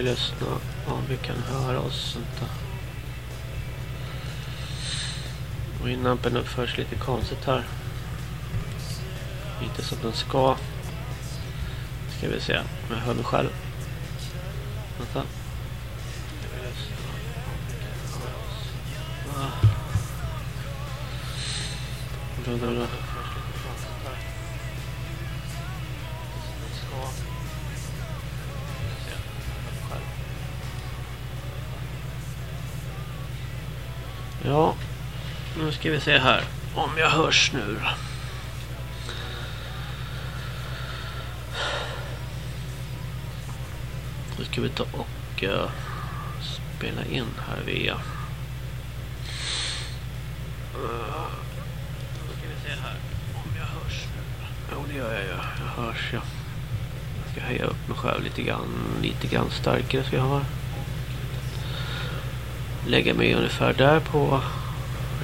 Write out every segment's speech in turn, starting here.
vi lyssna om vi kan höra oss. Inte. Och inampen uppförs lite konstigt här. Inte som den ska. Ska vi se. om Jag hör mig själv. Vänta. Ah. Bra, ska vi se här om jag hörs nu. då. Nu ska vi ta och uh, spela in här via. Uh, ska vi se här om jag hörs nu. Jo, det gör jag ju. Jag hörs ja. Jag ska höja upp mig själv lite grann, lite grann starkare ska jag ha lägga mig ungefär där på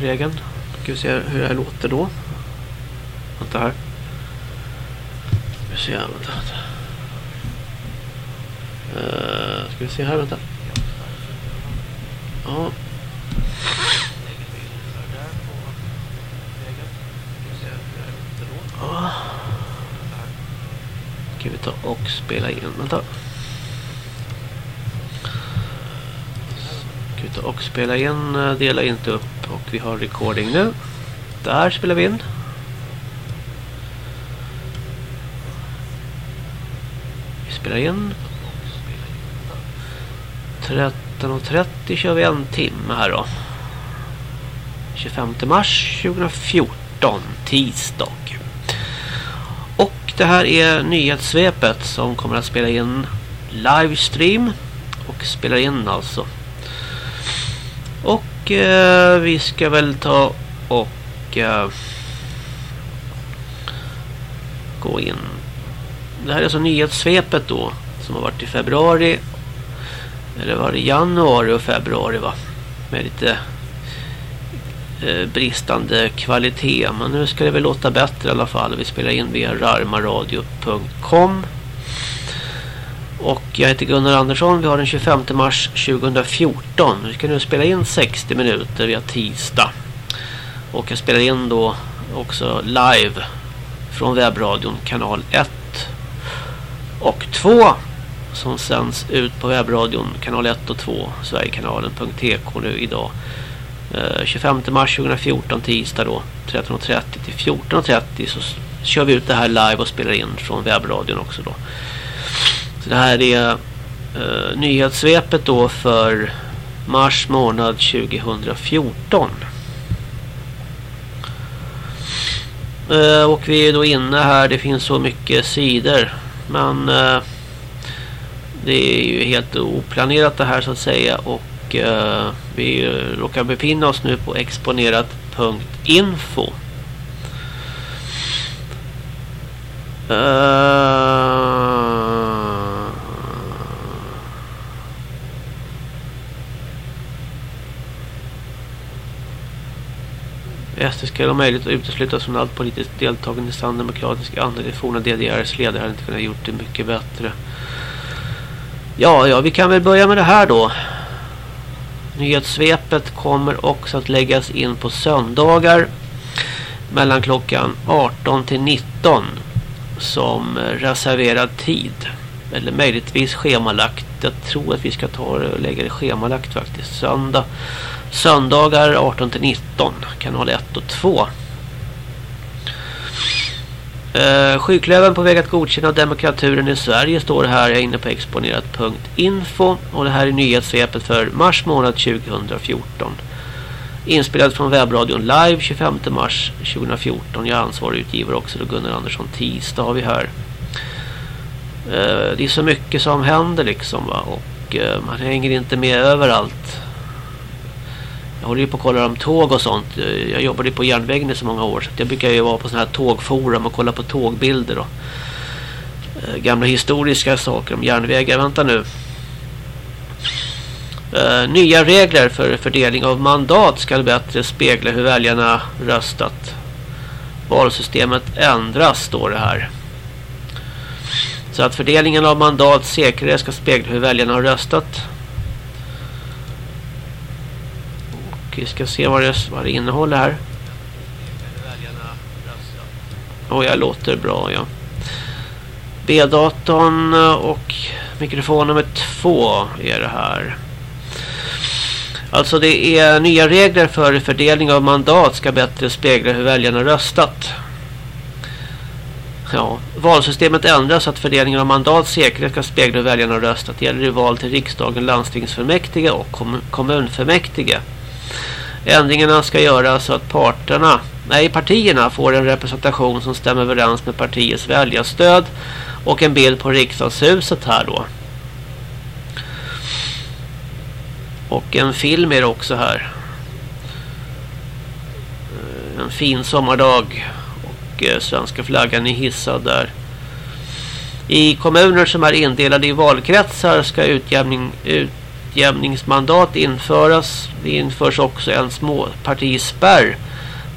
regeln. Ska vi se hur det här låter då. Vänta här. Ska vi se här, vänta. vänta. Uh, ska vi se här, vänta. Ja. Ja. Ska vi ta och spela in, vänta. Ska vi ta och spela in, eh, dela inte upp och vi har recording nu. Där spelar vi in. Vi spelar in. 13.30 kör vi en timme här då. 25 mars 2014, tisdag. Och det här är nyhetssvepet som kommer att spela in livestream och spelar in alltså eh, vi ska väl ta och eh, gå in. Det här är alltså nyhetssvepet då som har varit i februari eller var det januari och februari va? Med lite eh, bristande kvalitet. Men nu ska det väl låta bättre i alla fall. Vi spelar in via rarmaradio.com och jag heter Gunnar Andersson. Vi har den 25 mars 2014. Vi ska nu spela in 60 minuter via tisdag. Och jag spelar in då också live från webbradion kanal 1 och 2 som sänds ut på webbradion kanal 1 och 2 sverigekanalen.tk nu idag. Eh, 25 mars 2014 tisdag då 13.30 till 14.30 så kör vi ut det här live och spelar in från webbradion också då. Så det här är uh, nyhetssvepet då för mars månad 2014. Uh, eh, och vi är då inne här, det finns så mycket sidor. Men uh, det är ju helt oplanerat det här så att säga. Och uh, vi råkar befinna oss nu på exponerat.info. Uh, SD ska ha möjlighet att uteslutas från allt politiskt deltagande i sann demokratisk anda. Det forna DDRs ledare hade inte kunnat gjort det mycket bättre. Ja, ja, vi kan väl börja med det här då. Nyhetssvepet kommer också att läggas in på söndagar mellan klockan 18 till 19 som reserverad tid. Eller möjligtvis schemalagt. Jag tror att vi ska ta och lägga det schemalagt faktiskt. Söndag Söndagar 18-19. kanal 1 och 2. Uh, eh, sjuklöven på väg att godkänna demokraturen i Sverige står det här. Jag är inne på exponerat.info och det här är nyhetssvepet för mars månad 2014. Inspelad från webbradion live 25 mars 2014. Jag är ansvarig utgivare också då Gunnar Andersson tisdag har vi här. Uh, det är så mycket som händer liksom va? och uh, man hänger inte med överallt. Jag håller ju på att kolla om tåg och sånt. Jag jobbade på järnvägen i så många år. Så jag brukar ju vara på sådana här tågforum och kolla på tågbilder och eh, gamla historiska saker om järnvägar. Vänta nu. Eh, nya regler för fördelning av mandat ska bättre spegla hur väljarna röstat. Valsystemet ändras står det här. Så att fördelningen av mandat säkrare ska spegla hur väljarna har röstat. Och vi ska se vad det, vad det innehåller här. Och jag låter bra, ja. B-datorn och mikrofon nummer två är det här. Alltså det är nya regler för fördelning av mandat ska bättre spegla hur väljarna röstat. Ja, valsystemet ändras så att fördelningen av mandat säkert ska spegla hur väljarna röstat. Det gäller i val till riksdagen, landstingsfullmäktige och kommunfullmäktige. Ändringarna ska göras så att parterna, nej partierna får en representation som stämmer överens med partiets väljarstöd och en bild på riksdagshuset här då. Och en film är det också här. Eh, en fin sommardag. Och eh, svenska flaggan är hissad där. I kommuner som är indelade i valkretsar ska utjämning, ut utjämningsmandat införas. Det införs också en småpartispärr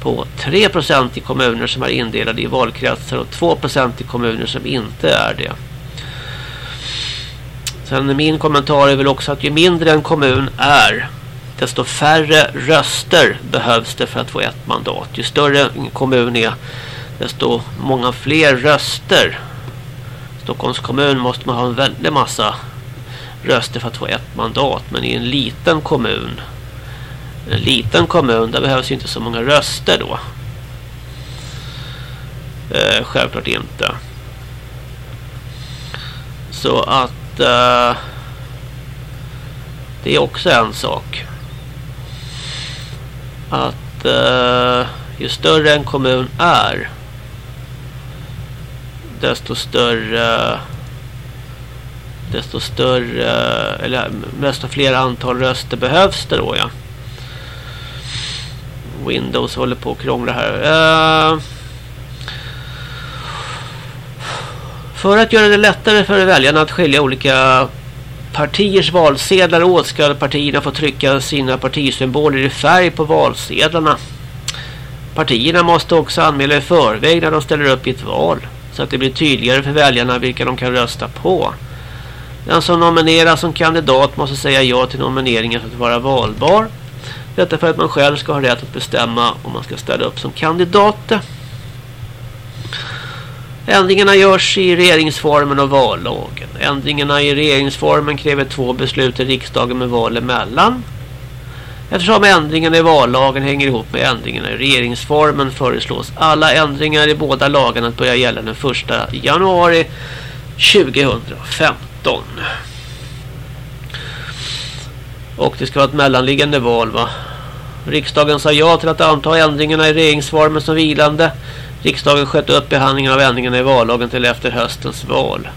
på 3% i kommuner som är indelade i valkretsar och 2% i kommuner som inte är det. Sen min kommentar är väl också att ju mindre en kommun är desto färre röster behövs det för att få ett mandat. Ju större en kommun är desto många fler röster. Stockholms kommun måste man ha en väldig massa röster för att få ett mandat. Men i en liten kommun en liten kommun där behövs inte så många röster då. Eh, självklart inte. Så att eh, det är också en sak. Att eh, ju större en kommun är desto större desto större eller desto fler antal röster behövs det då ja. Windows håller på att krångla här. Uh, För att göra det lättare för väljarna att skilja olika partiers valsedlar åt ska partierna få trycka sina partisymboler i färg på valsedlarna. Partierna måste också anmäla i förväg när de ställer upp i ett val så att det blir tydligare för väljarna vilka de kan rösta på. Den som nomineras som kandidat måste säga ja till nomineringen för att vara valbar. Detta för att man själv ska ha rätt att bestämma om man ska ställa upp som kandidat. Ändringarna görs i regeringsformen och vallagen. Ändringarna i regeringsformen kräver två beslut i riksdagen med val emellan. Eftersom ändringarna i vallagen hänger ihop med ändringarna i regeringsformen föreslås alla ändringar i båda lagarna att börja gälla den 1 januari 2015. Och det ska vara ett mellanliggande val va? Riksdagen sa ja till att anta ändringarna i regeringsformen som vilande. Riksdagen sköt upp behandlingen av ändringarna i vallagen till efter höstens val.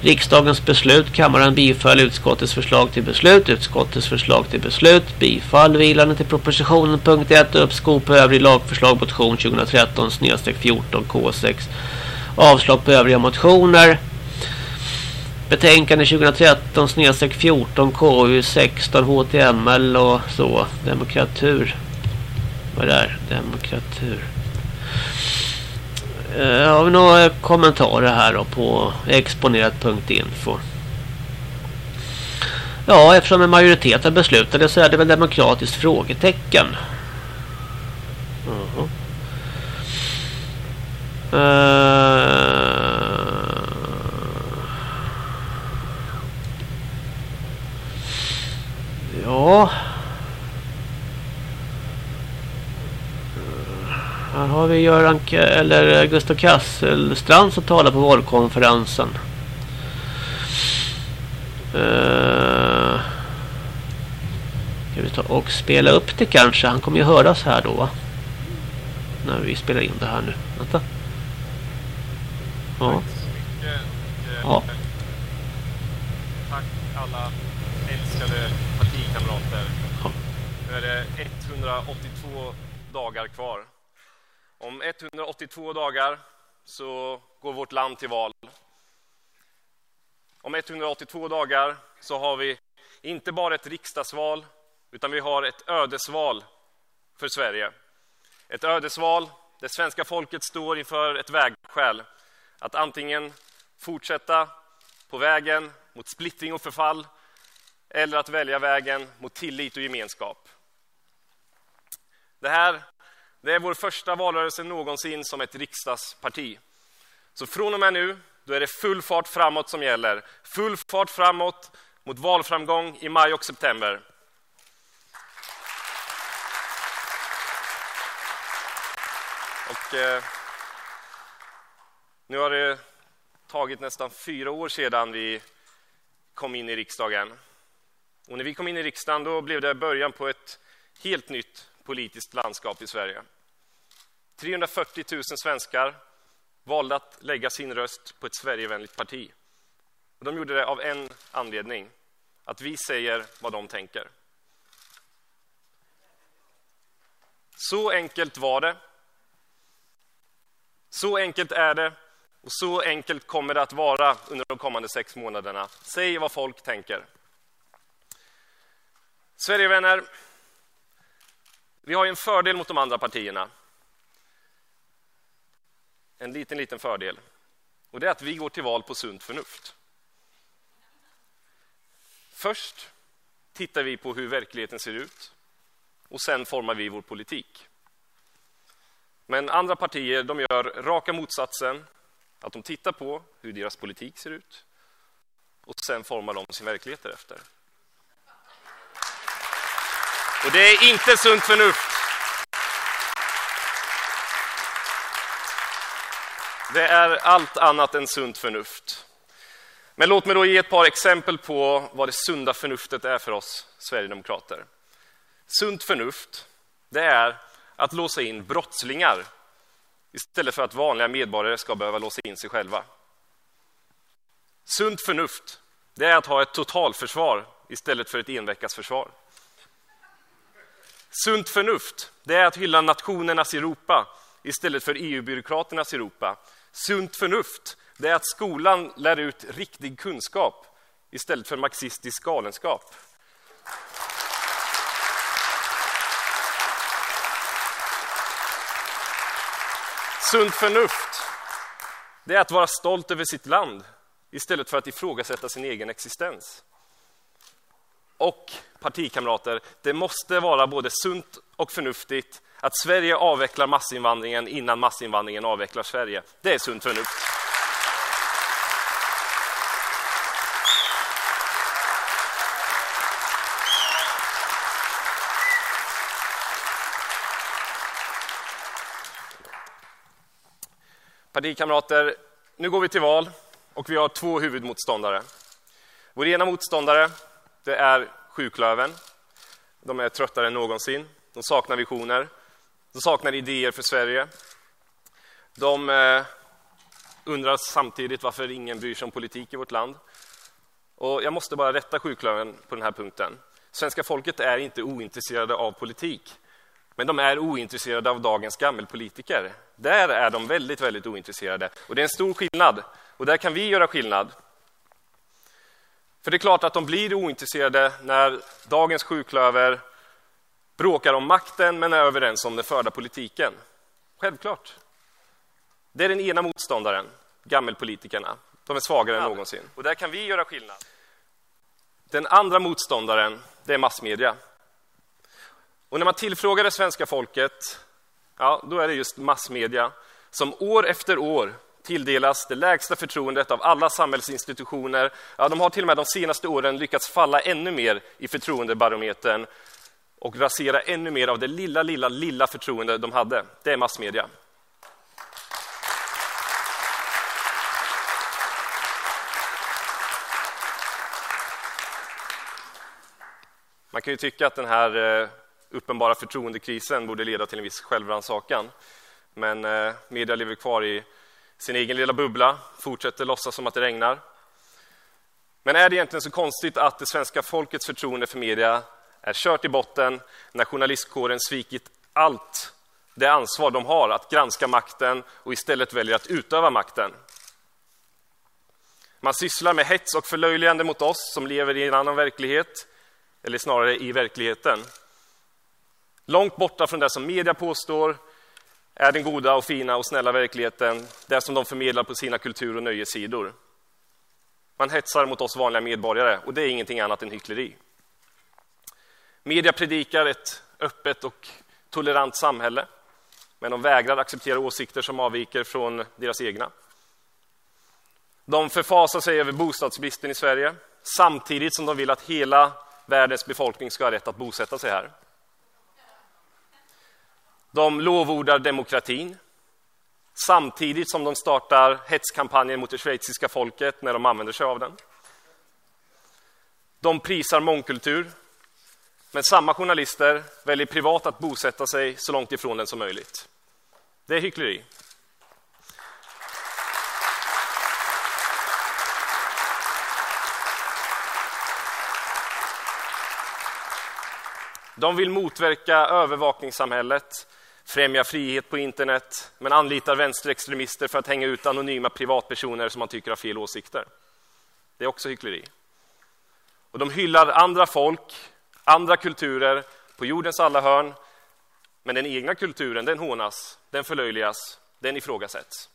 Riksdagens beslut, kammaren bifall utskottets förslag till beslut, utskottets förslag till beslut, bifall vilande till propositionen punkt 1, uppskov på övrig lagförslag motion 2013 14 K6, avslag på övriga motioner, betänkande 2013 14 KU 16 HTML och så, demokratur, vad är det här? Demokratur. Uh, har vi några kommentarer här då på exponerat.info? Ja, eftersom en majoritet har beslutat så är det väl demokratiskt frågetecken. Uh -huh. uh, ja... Göran K eller Gustav Kasselstrand som talar på valkonferensen. Uh, ska vi ta och spela upp det kanske? Han kommer ju höras här då va? När vi spelar in det här nu. Vänta. Ja. Ja. Tack alla älskade partikamrater. Ja. Nu är det 182 dagar kvar. Om 82 dagar så går vårt land till val. Om 182 dagar så har vi inte bara ett riksdagsval utan vi har ett ödesval för Sverige. Ett ödesval där svenska folket står inför ett vägskäl. Att antingen fortsätta på vägen mot splittring och förfall eller att välja vägen mot tillit och gemenskap. Det här det är vår första valrörelse någonsin som ett riksdagsparti. Så från och med nu då är det full fart framåt som gäller. Full fart framåt mot valframgång i maj och september. Och, eh, nu har det tagit nästan fyra år sedan vi kom in i riksdagen. Och när vi kom in i riksdagen då blev det början på ett helt nytt politiskt landskap i Sverige. 340 000 svenskar valde att lägga sin röst på ett Sverigevänligt parti. Och de gjorde det av en anledning, att vi säger vad de tänker. Så enkelt var det. Så enkelt är det och så enkelt kommer det att vara under de kommande sex månaderna. Säg vad folk tänker. Sverigevänner, vi har en fördel mot de andra partierna. En liten, liten fördel. Och det är att vi går till val på sunt förnuft. Först tittar vi på hur verkligheten ser ut och sen formar vi vår politik. Men andra partier de gör raka motsatsen, att de tittar på hur deras politik ser ut och sen formar de sin verklighet därefter. Och det är inte sunt förnuft. Det är allt annat än sunt förnuft. Men låt mig då ge ett par exempel på vad det sunda förnuftet är för oss sverigedemokrater. Sunt förnuft, det är att låsa in brottslingar istället för att vanliga medborgare ska behöva låsa in sig själva. Sunt förnuft, det är att ha ett totalförsvar istället för ett enveckasförsvar. Sunt förnuft, det är att hylla nationernas Europa istället för EU-byråkraternas Europa. Sunt förnuft, det är att skolan lär ut riktig kunskap istället för marxistisk galenskap. Sunt förnuft, det är att vara stolt över sitt land istället för att ifrågasätta sin egen existens. Och partikamrater, det måste vara både sunt och förnuftigt att Sverige avvecklar massinvandringen innan massinvandringen avvecklar Sverige. Det är sunt förnuft. Partikamrater, nu går vi till val och vi har två huvudmotståndare. Vår ena motståndare det är sjuklöven. De är tröttare än någonsin. De saknar visioner. De saknar idéer för Sverige. De eh, undrar samtidigt varför ingen bryr sig om politik i vårt land. Och jag måste bara rätta sjuklöven på den här punkten. Svenska folket är inte ointresserade av politik. Men de är ointresserade av dagens gammelpolitiker. Där är de väldigt, väldigt ointresserade. Och det är en stor skillnad. Och där kan vi göra skillnad. För det är klart att de blir ointresserade när dagens sjuklöver bråkar om makten men är överens om den förda politiken. Självklart. Det är den ena motståndaren, gammelpolitikerna. De är svagare än någonsin. Och där kan vi göra skillnad. Den andra motståndaren, det är massmedia. Och när man tillfrågar det svenska folket, ja, då är det just massmedia som år efter år tilldelas det lägsta förtroendet av alla samhällsinstitutioner. Ja, de har till och med de senaste åren lyckats falla ännu mer i förtroendebarometern och rasera ännu mer av det lilla, lilla, lilla förtroende de hade. Det är massmedia. Man kan ju tycka att den här eh, uppenbara förtroendekrisen borde leda till en viss självrannsakan. Men eh, media lever kvar i sin egen lilla bubbla, fortsätter låtsas som att det regnar. Men är det egentligen så konstigt att det svenska folkets förtroende för media är kört i botten när journalistkåren svikit allt det ansvar de har att granska makten och istället väljer att utöva makten? Man sysslar med hets och förlöjligande mot oss som lever i en annan verklighet, eller snarare i verkligheten. Långt borta från det som media påstår är den goda och fina och snälla verkligheten, det som de förmedlar på sina kultur och nöjessidor. Man hetsar mot oss vanliga medborgare och det är ingenting annat än hyckleri. Media predikar ett öppet och tolerant samhälle men de vägrar acceptera åsikter som avviker från deras egna. De förfasar sig över bostadsbristen i Sverige samtidigt som de vill att hela världens befolkning ska ha rätt att bosätta sig här. De lovordar demokratin samtidigt som de startar hetskampanjer mot det schweiziska folket när de använder sig av den. De prisar mångkultur, men samma journalister väljer privat att bosätta sig så långt ifrån den som möjligt. Det är hyckleri. De vill motverka övervakningssamhället, främjar frihet på internet men anlitar vänsterextremister för att hänga ut anonyma privatpersoner som man tycker har fel åsikter. Det är också hyckleri. Och de hyllar andra folk, andra kulturer på jordens alla hörn men den egna kulturen den hånas, den förlöjligas, den ifrågasätts.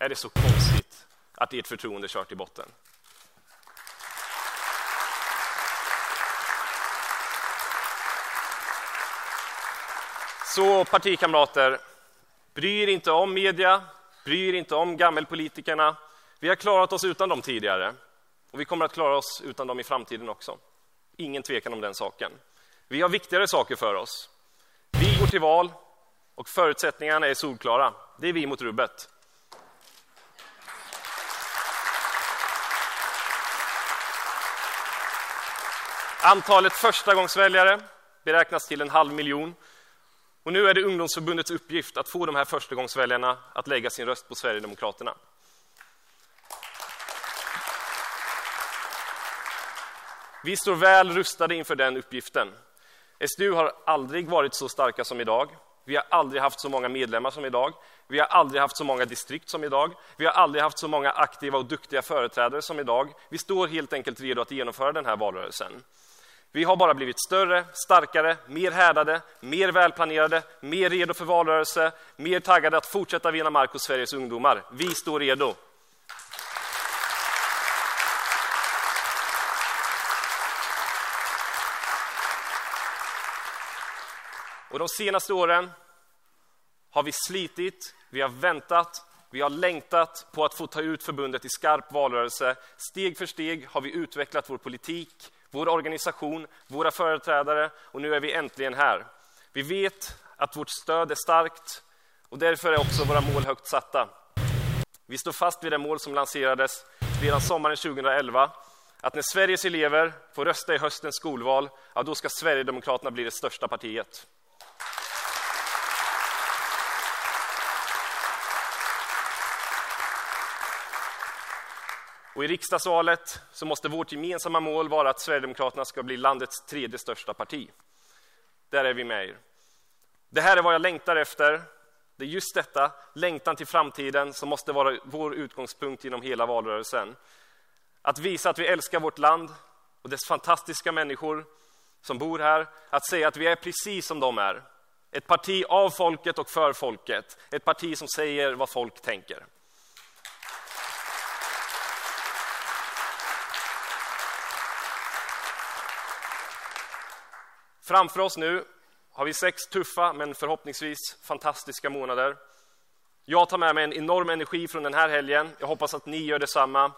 Är det så konstigt att ert förtroende kört i botten? Så partikamrater, bry er inte om media, bry er inte om gammelpolitikerna. Vi har klarat oss utan dem tidigare och vi kommer att klara oss utan dem i framtiden också. Ingen tvekan om den saken. Vi har viktigare saker för oss. Vi går till val och förutsättningarna är solklara. Det är vi mot rubbet. Antalet förstagångsväljare beräknas till en halv miljon och nu är det ungdomsförbundets uppgift att få de här förstagångsväljarna att lägga sin röst på Sverigedemokraterna. Vi står väl rustade inför den uppgiften. SDU har aldrig varit så starka som idag. Vi har aldrig haft så många medlemmar som idag. Vi har aldrig haft så många distrikt som idag. Vi har aldrig haft så många aktiva och duktiga företrädare som idag. Vi står helt enkelt redo att genomföra den här valrörelsen. Vi har bara blivit större, starkare, mer härdade, mer välplanerade, mer redo för valrörelse, mer taggade att fortsätta vinna mark hos Sveriges ungdomar. Vi står redo. Och de senaste åren har vi slitit, vi har väntat, vi har längtat på att få ta ut förbundet i skarp valrörelse. Steg för steg har vi utvecklat vår politik, vår organisation, våra företrädare och nu är vi äntligen här. Vi vet att vårt stöd är starkt och därför är också våra mål högt satta. Vi står fast vid det mål som lanserades redan sommaren 2011 att när Sveriges elever får rösta i höstens skolval, ja, då ska Sverigedemokraterna bli det största partiet. Och I riksdagsvalet så måste vårt gemensamma mål vara att Sverigedemokraterna ska bli landets tredje största parti. Där är vi med er. Det här är vad jag längtar efter. Det är just detta, längtan till framtiden, som måste vara vår utgångspunkt genom hela valrörelsen. Att visa att vi älskar vårt land och dess fantastiska människor som bor här. Att säga att vi är precis som de är. Ett parti av folket och för folket. Ett parti som säger vad folk tänker. Framför oss nu har vi sex tuffa men förhoppningsvis fantastiska månader. Jag tar med mig en enorm energi från den här helgen. Jag hoppas att ni gör detsamma.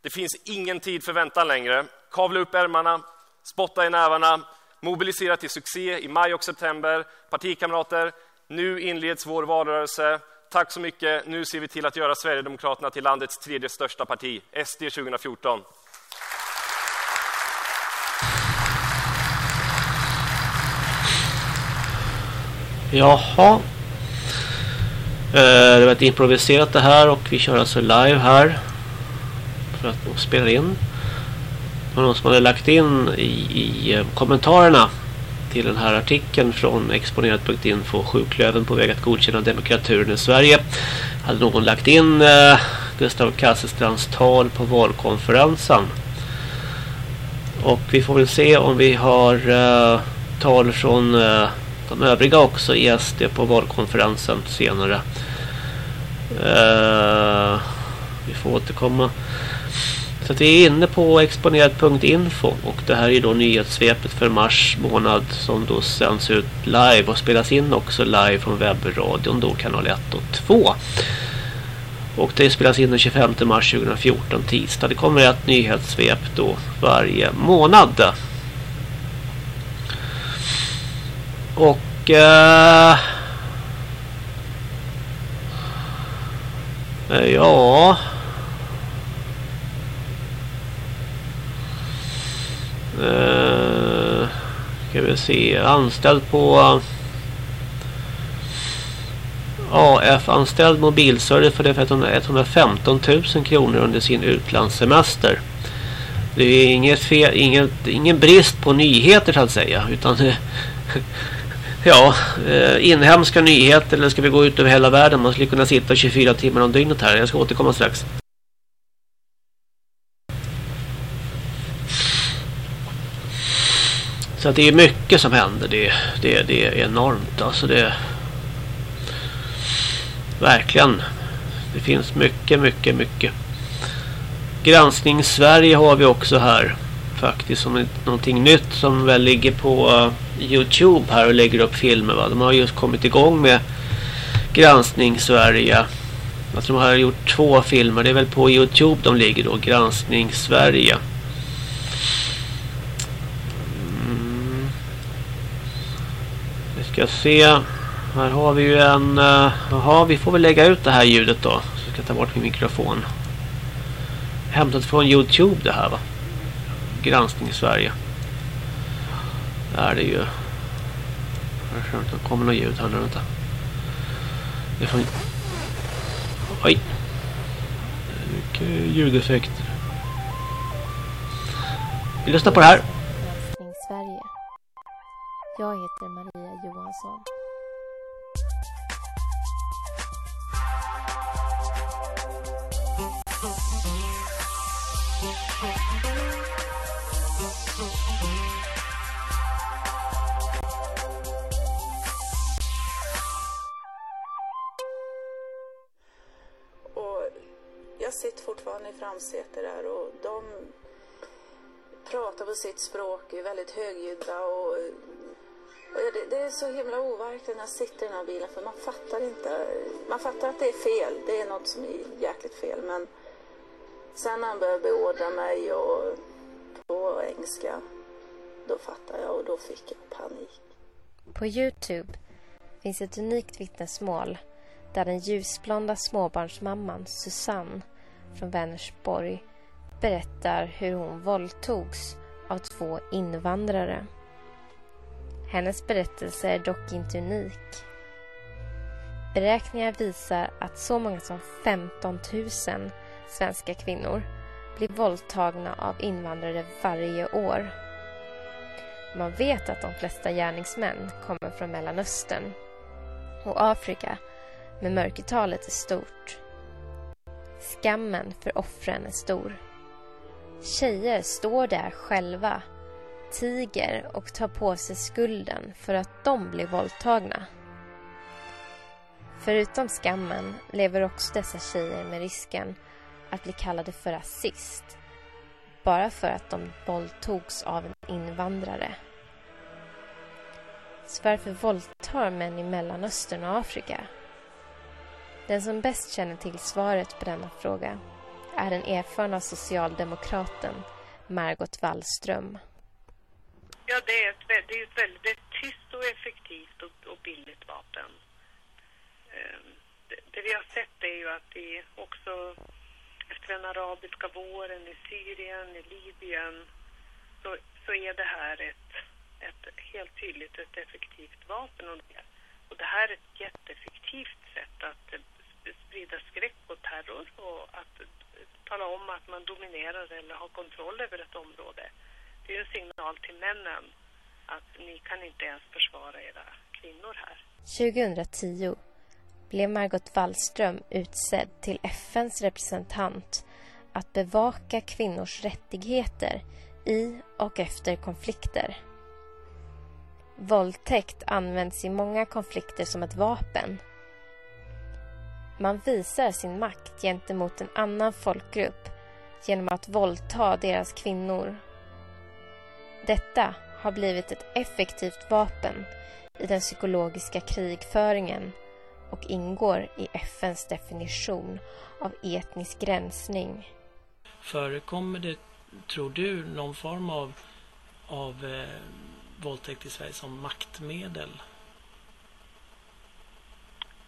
Det finns ingen tid för väntan längre. Kavla upp ärmarna, spotta i nävarna, mobilisera till succé i maj och september. Partikamrater, nu inleds vår valrörelse. Tack så mycket. Nu ser vi till att göra Sverigedemokraterna till landets tredje största parti, SD 2014. Jaha. Eh, det var ett improviserat det här och vi kör alltså live här. För att spela in. Det var någon som hade lagt in i, i eh, kommentarerna till den här artikeln från exponerat.info Sjuklöven på väg att godkänna demokraturen i Sverige. Hade någon lagt in eh, Gustav Kasselstrands tal på valkonferensen. Och vi får väl se om vi har eh, tal från eh, de övriga också i SD på valkonferensen senare. Uh, vi får återkomma. Så vi är inne på exponerat.info och det här är då nyhetssvepet för mars månad som då sänds ut live och spelas in också live från webbradion då kanal 1 och 2. Och det spelas in den 25 mars 2014 tisdag. Det kommer ett nyhetssvep då varje månad. Och eh, ja Uh, ska vi se. Anställd på eh, AF-anställd mobilservice för det för 115 000 kronor under sin utlandssemester. Det är inget fel, inget, ingen brist på nyheter så att säga. Utan ja, eh, inhemska nyheter eller ska vi gå ut över hela världen? Man skulle kunna sitta 24 timmar om dygnet här. Jag ska återkomma strax. Så att det är mycket som händer. Det, det, det är enormt. Alltså det verkligen. Det finns mycket, mycket, mycket. Granskning Sverige har vi också här. Faktiskt som någonting nytt som väl ligger på uh, Youtube här och lägger upp filmer. Va? De har just kommit igång med Granskning Sverige. Alltså de har gjort två filmer. Det är väl på Youtube de ligger då. Granskning Sverige. Mm. ska se. Här har vi ju en... Uh, jaha, vi får väl lägga ut det här ljudet då. Så jag ska ta bort min mikrofon. Hämtat från Youtube det här va. Granskning i Sverige. Där är det ju... Jag tror inte det kommer något ljud här nu. Vänta. Det är från... Oj. Mycket ljudeffekter. Vi lyssnar på det här. Jag heter Maria Johansson. Sitter fortfarande i framsätet där och de pratar på sitt språk, är väldigt högljudda och det, det, är så himla overkligt när jag sitter i den här bilen för man fattar inte. Man fattar att det är fel. Det är något som är jäkligt fel. Men sen när han började beordra mig och på engelska då fattade jag och då fick jag panik. På Youtube finns ett unikt vittnesmål där den ljusblonda småbarnsmamman Susanne från Vänersborg berättar hur hon våldtogs av två invandrare. Hennes berättelse är dock inte unik. Beräkningar visar att så många som 15 000 svenska kvinnor blir våldtagna av invandrare varje år. Man vet att de flesta gärningsmän kommer från Mellanöstern och Afrika, men mörkertalet är stort. Skammen för offren är stor. Tjejer står där själva tiger och tar på sig skulden för att de blir våldtagna. Förutom skammen lever också dessa tjejer med risken att bli kallade för rasist bara för att de våldtogs av en invandrare. Så varför våldtar män i Mellanöstern och Afrika? Den som bäst känner till svaret på denna fråga är den erfarna socialdemokraten Margot Wallström. Ja, det är ett, det är ett väldigt tyst och effektivt och, och billigt vapen. Ehm, det, det, vi har sett är ju att det också efter den arabiska våren i Syrien, i Libyen så, så är det här ett, ett helt tydligt ett effektivt vapen. Och det, och det här är ett jätteeffektivt sätt att sprida skräck och terror och att tala om att man dominerar eller har kontroll över ett område det är en signal till männen att ni kan inte ens försvara era kvinnor här. 2010 blev Margot Wallström utsedd till FNs representant att bevaka kvinnors rättigheter i och efter konflikter. Våldtäkt används i många konflikter som ett vapen. Man visar sin makt gentemot en annan folkgrupp genom att våldta deras kvinnor. Detta har blivit ett effektivt vapen i den psykologiska krigföringen och ingår i FNs definition av etnisk gränsning. Förekommer det, tror du, någon form av, av eh, våldtäkt i Sverige som maktmedel?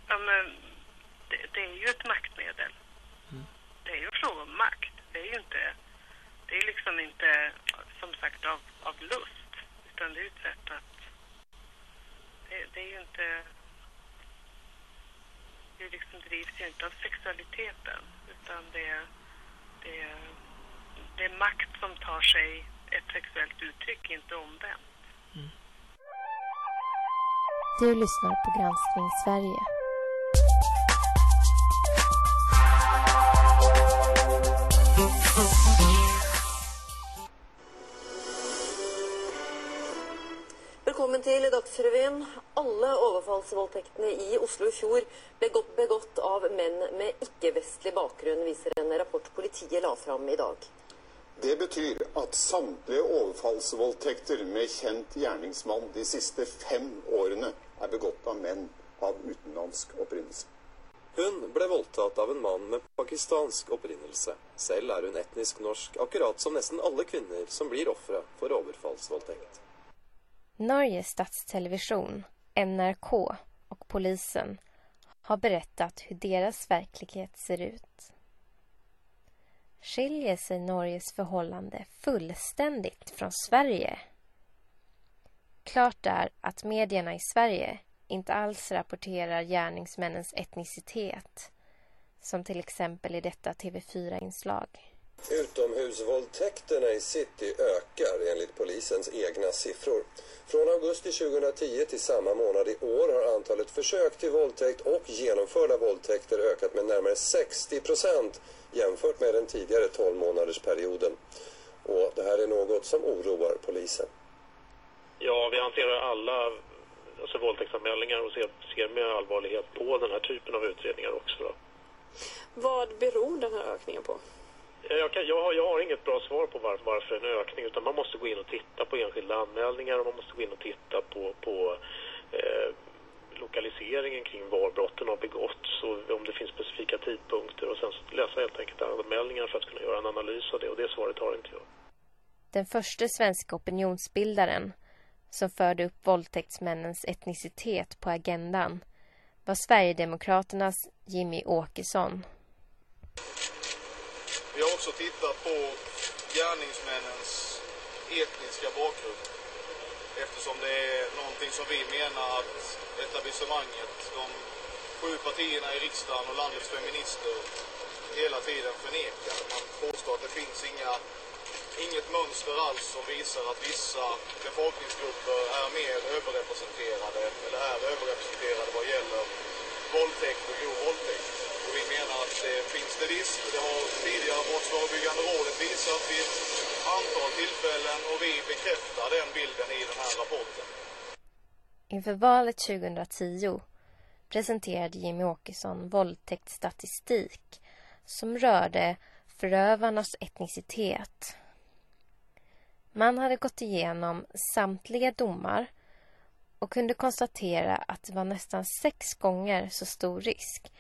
Ja, men det, det är ju ett maktmedel. Mm. Det är ju en fråga om makt. Det är ju inte... Det är liksom inte, som sagt, av, av lust. Utan det är ett sätt att... Det, det är ju inte... Det liksom drivs ju inte av sexualiteten. Utan det, det, det är makt som tar sig ett sexuellt uttryck, inte omvänt. Mm. Du lyssnar på Granskning Sverige. Velkommen til Dagsrevyen. Alle overfallsvoldtektene i Oslo i fjor ble begått av menn med ikke-vestlig bakgrunn, viser en rapport politiet la fram i dag. Det betyr at samtlige overfallsvoldtekter med kjent gjerningsmann de siste fem årene er begått av menn av utenlandsk opprinnelse. Hun ble voldtatt av en mann med pakistansk opprinnelse. Selv er hun etnisk norsk, akkurat som nesten alle kvinner som blir ofre for overfallsvoldtekt. Norges statstelevision, NRK och polisen har berättat hur deras verklighet ser ut. Skiljer sig Norges förhållande fullständigt från Sverige? Klart är att medierna i Sverige inte alls rapporterar gärningsmännens etnicitet som till exempel i detta TV4-inslag. Utomhusvåldtäkterna i city ökar enligt polisens egna siffror. Från augusti 2010 till samma månad i år har antalet försök till våldtäkt och genomförda våldtäkter ökat med närmare 60 procent jämfört med den tidigare 12 månadersperioden. Och det här är något som oroar polisen. Ja, vi hanterar alla alltså våldtäktsanmälningar och ser, ser med allvarlighet på den här typen av utredningar också. Då. Vad beror den här ökningen på? Jag, kan, jag, har, jag har inget bra svar på var, varför en ökning utan man måste gå in och titta på enskilda anmälningar och man måste gå in och titta på, på eh, lokaliseringen kring var brotten har begåtts och om det finns specifika tidpunkter och sen läsa helt enkelt anmälningar för att kunna göra en analys av det och det svaret har inte jag. Den första svenska opinionsbildaren som förde upp våldtäktsmännens etnicitet på agendan var Sverigedemokraternas Jimmy Åkesson. Vi har också tittat på gärningsmännens etniska bakgrund eftersom det är någonting som vi menar att etablissemanget, de sju partierna i riksdagen och landets feminister hela tiden förnekar. Man påstår att det finns inga, inget mönster alls som visar att vissa befolkningsgrupper är mer överrepresenterade eller är överrepresenterade vad gäller våldtäkt och grov våldtäkt. Och vi menar att det finns det visst. Det har tidigare Brottsförebyggande rådet visat vid ett antal tillfällen och vi bekräftar den bilden i den här rapporten. Inför valet 2010 presenterade Jimmy Åkesson våldtäktsstatistik som rörde förövarnas etnicitet. Man hade gått igenom samtliga domar och kunde konstatera att det var nästan sex gånger så stor risk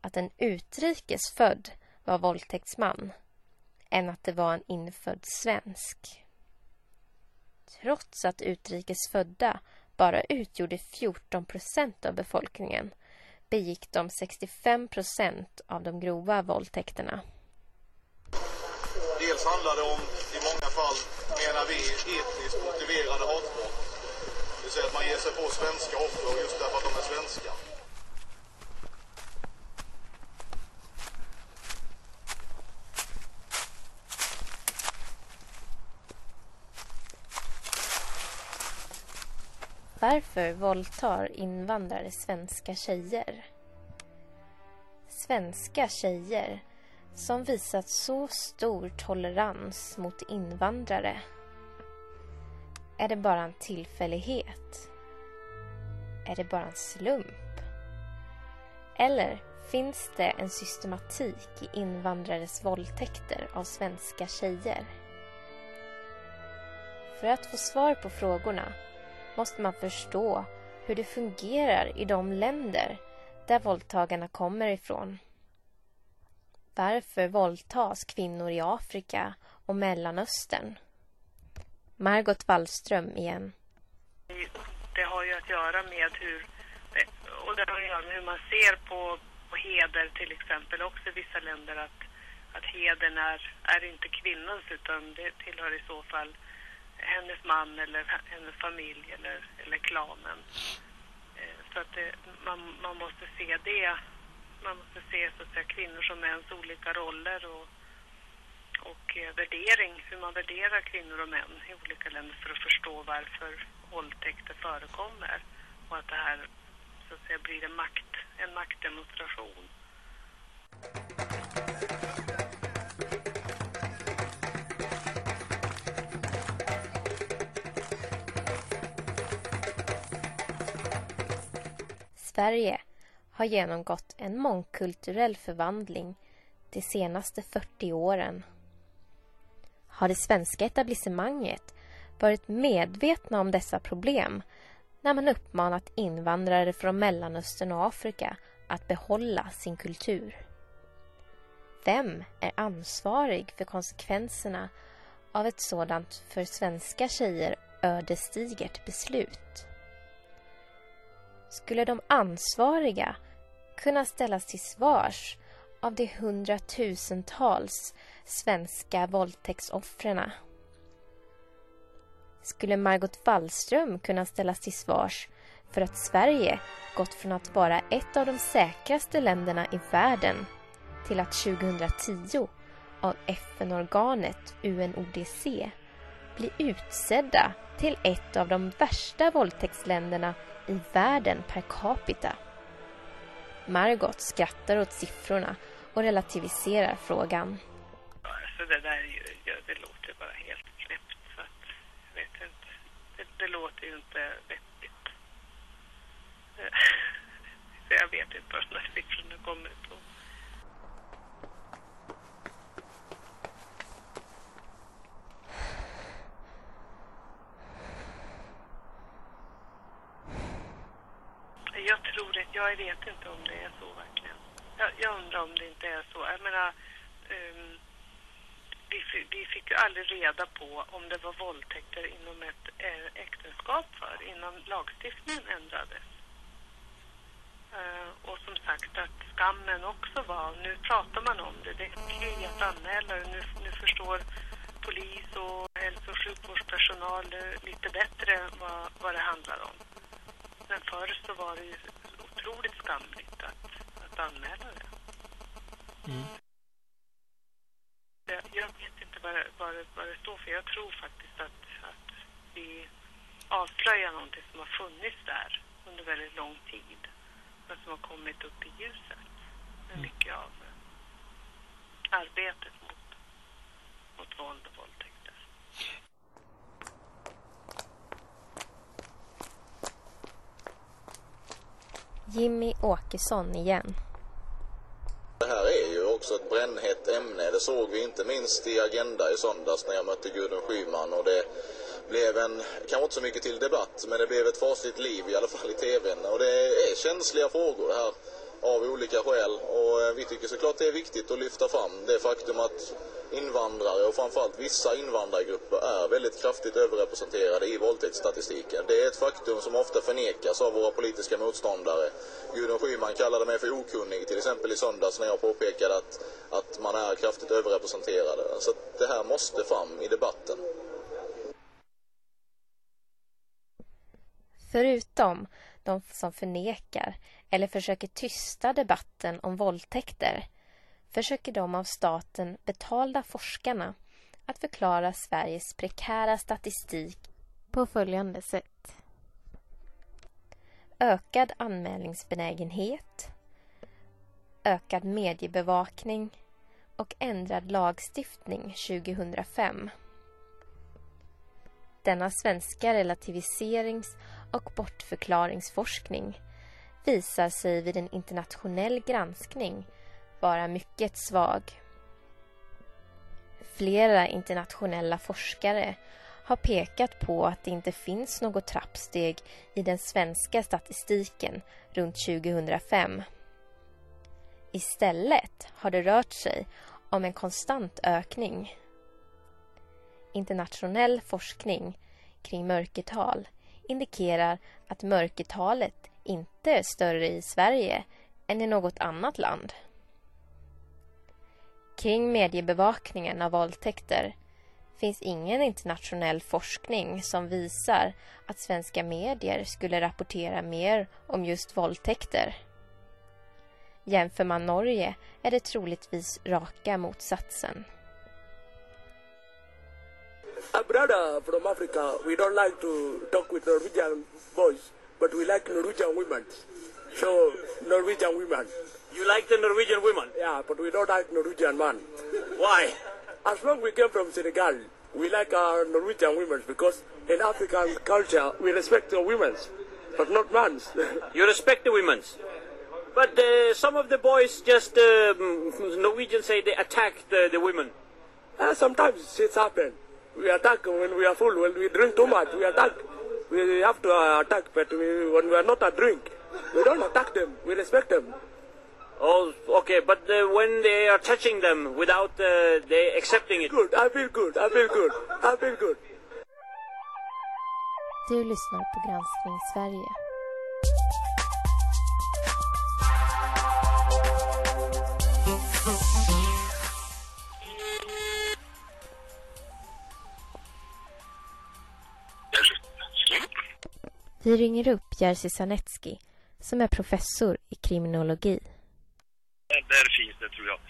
att en utrikes född var våldtäktsman än att det var en infödd svensk. Trots att utrikes födda bara utgjorde 14 procent av befolkningen begick de 65 procent av de grova våldtäkterna. Dels handlar det om, menar vi, etniskt motiverade hatbrott. Det vill säga att man ger sig på svenska offer just därför att de är svenska. Varför våldtar invandrare svenska tjejer? Svenska tjejer som visat så stor tolerans mot invandrare. Är det bara en tillfällighet? Är det bara en slump? Eller Finns det en systematik i invandrares våldtäkter av svenska tjejer? För att få svar på frågorna måste man förstå hur det fungerar i de länder där våldtagarna kommer ifrån. Varför våldtas kvinnor i Afrika och Mellanöstern? Margot Wallström igen. Det har ju att göra med hur, och det har att göra med hur man ser på, på heder till exempel också i vissa länder att, att hedern är, är inte kvinnans utan det tillhör i så fall hennes man eller hennes familj eller, eller klanen. Eh, så att det, man, man måste se det. Man måste se så att säga, kvinnors och mäns olika roller och, och eh, värdering, hur man värderar kvinnor och män i olika länder för att förstå varför våldtäkter förekommer och att det här så att säga blir en, makt, en maktdemonstration. Sverige har genomgått en mångkulturell förvandling de senaste 40 åren. Har det svenska etablissemanget varit medvetna om dessa problem när man uppmanat invandrare från Mellanöstern och Afrika att behålla sin kultur? Vem är ansvarig för konsekvenserna av ett sådant för svenska tjejer ödesdigert beslut? skulle de ansvariga kunna ställas till svars av de hundratusentals svenska våldtäktsoffren? Skulle Margot Wallström kunna ställas till svars för att Sverige gått från att vara ett av de säkraste länderna i världen till att 2010 av FN-organet UNODC bli utsedda till ett av de värsta våldtäktsländerna i världen per capita. Margot skrattar åt siffrorna och relativiserar frågan. Alltså det där det låter bara helt knäppt. Så att, jag vet inte. Det, det låter ju inte vettigt. Så jag vet inte var de här siffrorna kommer ifrån. Jag vet inte om det är så verkligen. Jag, jag undrar om det inte är så. Jag menar, um, vi, vi fick ju aldrig reda på om det var våldtäkter inom ett eh, äktenskap för innan lagstiftningen ändrades. Uh, och som sagt att skammen också var, nu pratar man om det, det är okej att anmäla det. Nu, nu förstår polis och hälso och sjukvårdspersonal lite bättre vad, vad det handlar om. Men förr så var det ju otroligt skamligt att, att anmäla det. Mm. Jag, jag vet inte vad det, vad, vad det står för. Jag tror faktiskt att, att vi avslöjar någonting som har funnits där under väldigt lång tid. Men som har kommit upp i ljuset. Med Mm. mycket av eh, arbetet mot, mot våld och våldtäkter. Jimmy Åkesson igen. Det här är ju också ett brännhett ämne. Det såg vi inte minst i Agenda i söndags när jag mötte Gudrun Schyman och det blev en, kanske inte så mycket till debatt, men det blev ett fasligt liv i alla fall i tvn. Och det är känsliga frågor det här av olika skäl och eh, vi tycker såklart det är viktigt att lyfta fram det faktum att invandrare och framförallt vissa invandrargrupper är väldigt kraftigt överrepresenterade i våldtäktsstatistiken. Det är ett faktum som ofta förnekas av våra politiska motståndare. Gudrun Schyman kallade mig för okunnig till exempel i söndags när jag påpekade att, att man är kraftigt överrepresenterade. Så det här måste fram i debatten. Förutom de som förnekar eller försöker tysta debatten om våldtäkter försöker de av staten betalda forskarna att förklara Sveriges prekära statistik på följande sätt. Ökad anmälningsbenägenhet, ökad mediebevakning och ändrad lagstiftning 2005. Denna svenska relativiserings och bortförklaringsforskning visar sig vid en internationell granskning vara mycket svag. Flera internationella forskare har pekat på att det inte finns något trappsteg i den svenska statistiken runt 2005. Istället har det rört sig om en konstant ökning. Internationell forskning kring mörkertal indikerar att mörkertalet inte är större i Sverige än i något annat land. Kring mediebevakningen av våldtäkter finns ingen internationell forskning som visar att svenska medier skulle rapportera mer om just våldtäkter. Jämför man Norge är det troligtvis raka motsatsen. A brother from Africa, we don't like to talk with Norwegian boys, but we like Norwegian women. So, Norwegian women. You like the Norwegian women? Yeah, but we don't like Norwegian man. Why? As long we came from Senegal, we like our Norwegian women because in African culture we respect the women, but not men's. You respect the women's. But uh, some of the boys just, uh, Norwegians say they attack the, the women. Uh, sometimes it's happened. We attack when we are full. When we drink too much, we attack. We have to uh, attack, but we, when we are not a drink, we don't attack them. We respect them. Oh, okay, but uh, when they are touching them without uh, they accepting it. Good, I feel good, I feel good, I feel good. Du lyssnar på Granskning Sverige. Vi ringer upp Jerzy Sarnecki som är professor i kriminologi. Där finns det, tror jag,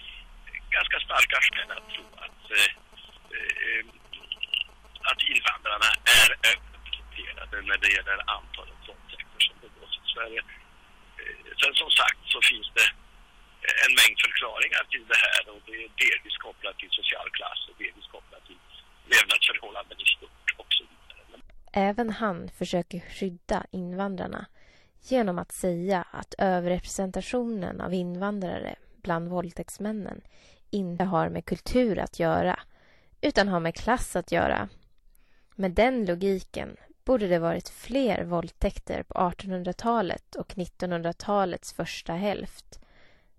ganska starka skäl att tro att, eh, eh, att invandrarna är överrepresenterade när det gäller antalet våldtäkter som begås i Sverige. Eh, sen som sagt så finns det en mängd förklaringar till det här och det är delvis kopplat till social klass och delvis kopplat till levnadsförhållanden i stort och så vidare. Även han försöker skydda invandrarna genom att säga att överrepresentationen av invandrare bland våldtäktsmännen inte har med kultur att göra utan har med klass att göra. Med den logiken borde det varit fler våldtäkter på 1800-talet och 1900-talets första hälft.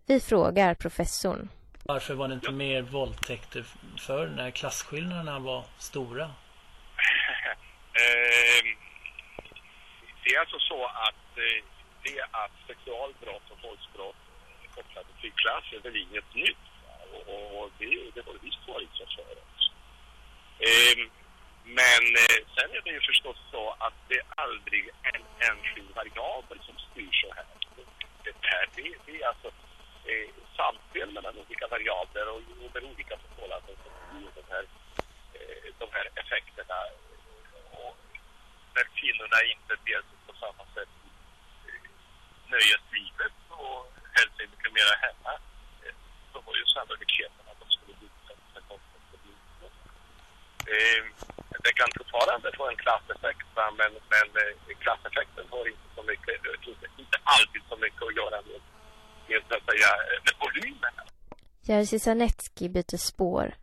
Vi frågar professorn. Varför var det inte mer våldtäkter för när klasskillnaderna var stora? Ehm, det är alltså så att eh, Eh, det att sexualbrott och våldsbrott kopplade till klass är väl inget nytt. Och det, det har visst varit så förut. Ehm, men eh, sen är det ju förstås så att det är aldrig en enskild variabel som styr så här. Det, här, det, det är alltså eh, samspel mellan olika variabler och under olika förhållanden som blir de här, eh, de här effekterna. Och när kvinnorna inte deltar på samma sätt nöjeslivet och helst sig mycket mer hemma eh, så var ju sannolikheten att de skulle bli utsatta för våldtäkt eh, Det kan fortfarande få en klasseffekt men, men eh, klasseffekten har inte så mycket, eh, inte, inte alltid så mycket att göra med, med, så att säga, med volymen. Jerzy Sarnecki byter spår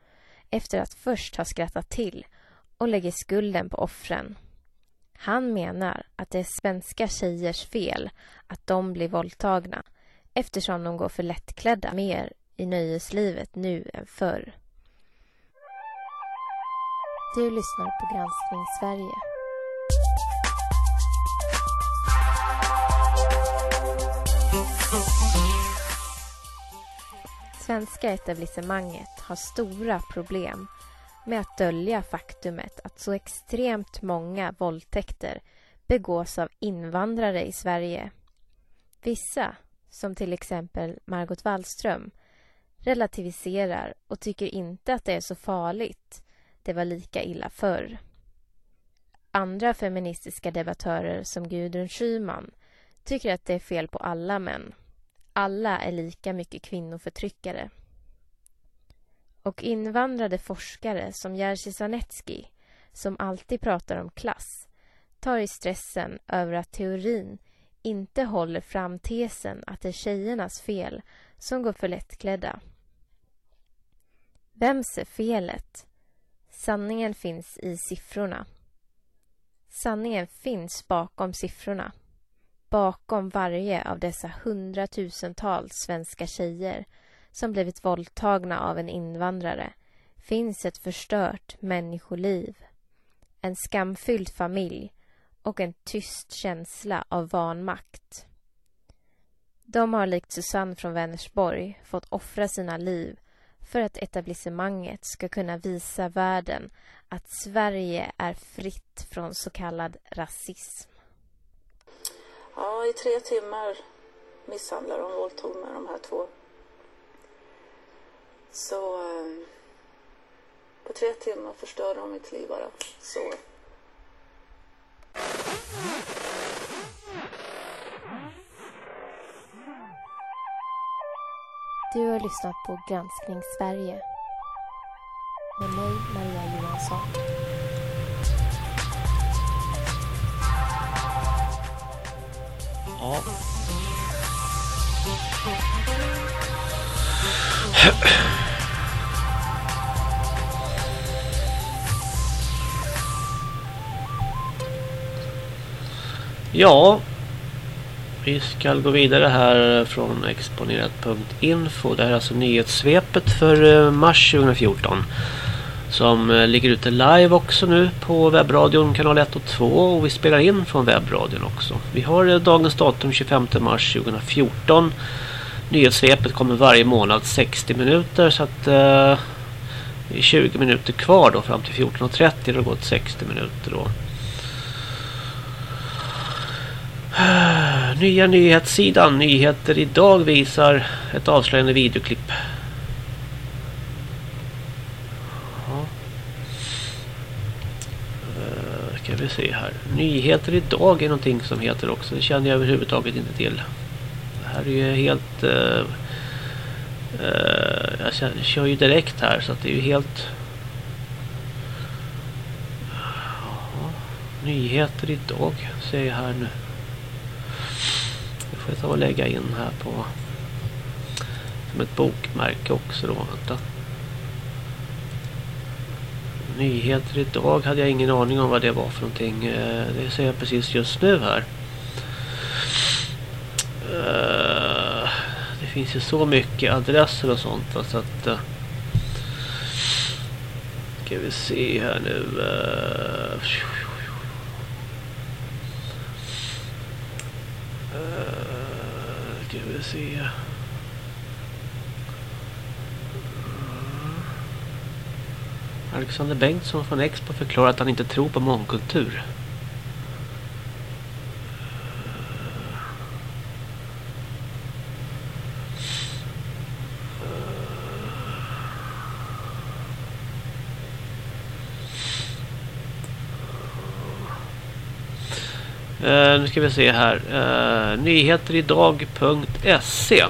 efter att först ha skrattat till och lägger skulden på offren. Han menar att det är svenska tjejers fel att de blir våldtagna eftersom de går för lättklädda mer i nöjeslivet nu än förr. Du lyssnar på Granskning Sverige. Svenska etablissemanget har stora problem med att dölja faktumet att så extremt många våldtäkter begås av invandrare i Sverige. Vissa, som till exempel Margot Wallström, relativiserar och tycker inte att det är så farligt. Det var lika illa förr. Andra feministiska debattörer som Gudrun Schyman tycker att det är fel på alla män. Alla är lika mycket kvinnoförtryckare. Och invandrade forskare som Jerzy Sarnecki, som alltid pratar om klass, tar i stressen över att teorin inte håller fram tesen att det är tjejernas fel som går för lättklädda. Vems är felet? Sanningen finns i siffrorna. Sanningen finns bakom siffrorna. Bakom varje av dessa hundratusentals svenska tjejer som blivit våldtagna av en invandrare finns ett förstört människoliv. En skamfylld familj och en tyst känsla av vanmakt. De har likt Susanne från Vänersborg fått offra sina liv för att etablissemanget ska kunna visa världen att Sverige är fritt från så kallad rasism. Ja, i tre timmar misshandlade och våldtog med de här två. Så eh, på tre timmar förstörde de mitt liv bara. Så. Du har lyssnat på Granskning Sverige med mig, Maria Johansson. Ja. Ja, vi ska gå vidare här från exponerat.info. Det här är alltså nyhetssvepet för eh, mars 2014. Som eh, ligger ute live också nu på webbradion kanal 1 och 2. Och vi spelar in från webbradion också. Vi har eh, dagens datum 25 mars 2014. Nyhetssvepet kommer varje månad 60 minuter. Så att eh, det är 20 minuter kvar då fram till 14.30. Det har gått 60 minuter då. Nya nyhetssidan Nyheter idag visar ett avslöjande videoklipp. Ja. Eh, ska vi se här. Nyheter idag är någonting som heter också. Det känner jag överhuvudtaget inte till. Det här är ju helt... Uh, uh, jag kör ju direkt här så att det är ju helt... Nyheter idag ser jag här nu får jag ta och lägga in här på som ett bokmärke också då. Vänta. Nyheter idag hade jag ingen aning om vad det var för någonting. Eh, det ser jag precis just nu här. Eh, det finns ju så mycket adresser och sånt. Så att, eh, ska vi se här nu. Eh, ska vi se. Mm. Alexander Bengtsson från Expo förklarar att han inte tror på mångkultur. Uh, nu ska vi se här. Eh, uh, nyheteridag.se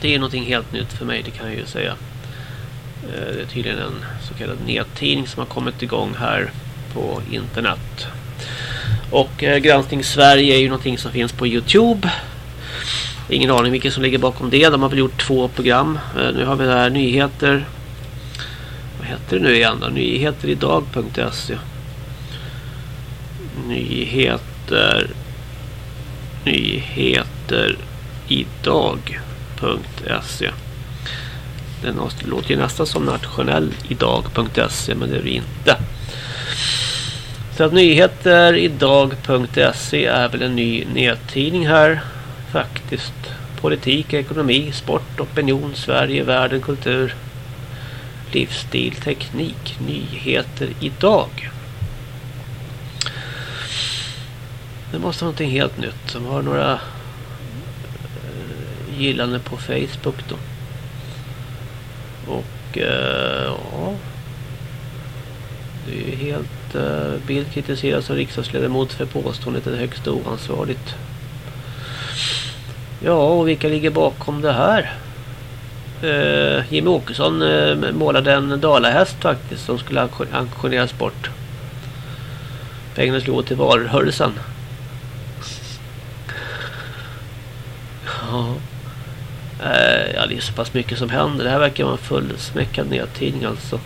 Det är någonting helt nytt för mig, det kan jag ju säga. Uh, det är tydligen en så kallad nättidning som har kommit igång här på internet. Och uh, Granskning Sverige är ju någonting som finns på Youtube. Ingen aning vilken som ligger bakom det. De har väl gjort två program. nu har vi där nyheter. Vad heter det nu igen då? Nyheteridag.se nyheter nyheter idag.se Den låter ju nästan som nationell idag.se men det är det inte. Så att nyheter idag.se är väl en ny nättidning här faktiskt. Politik, ekonomi, sport, opinion, Sverige, världen, kultur, livsstil, teknik, nyheter idag. Det måste vara någonting helt nytt. De har några uh, gillande på Facebook då. Och eh, ja. Det är helt Eh, Bild kritiseras som riksdagsledamot för påståendet är högst oansvarigt. Ja, och vilka ligger bakom det här? Eh, Jimmy Åkesson eh, målade en dalahäst faktiskt som skulle auktioneras bort. Pengarna skulle gå till valrörelsen. Ja. Eh, ja, det är så pass mycket som händer. Det här verkar vara en fullsmäckad nedtidning alltså.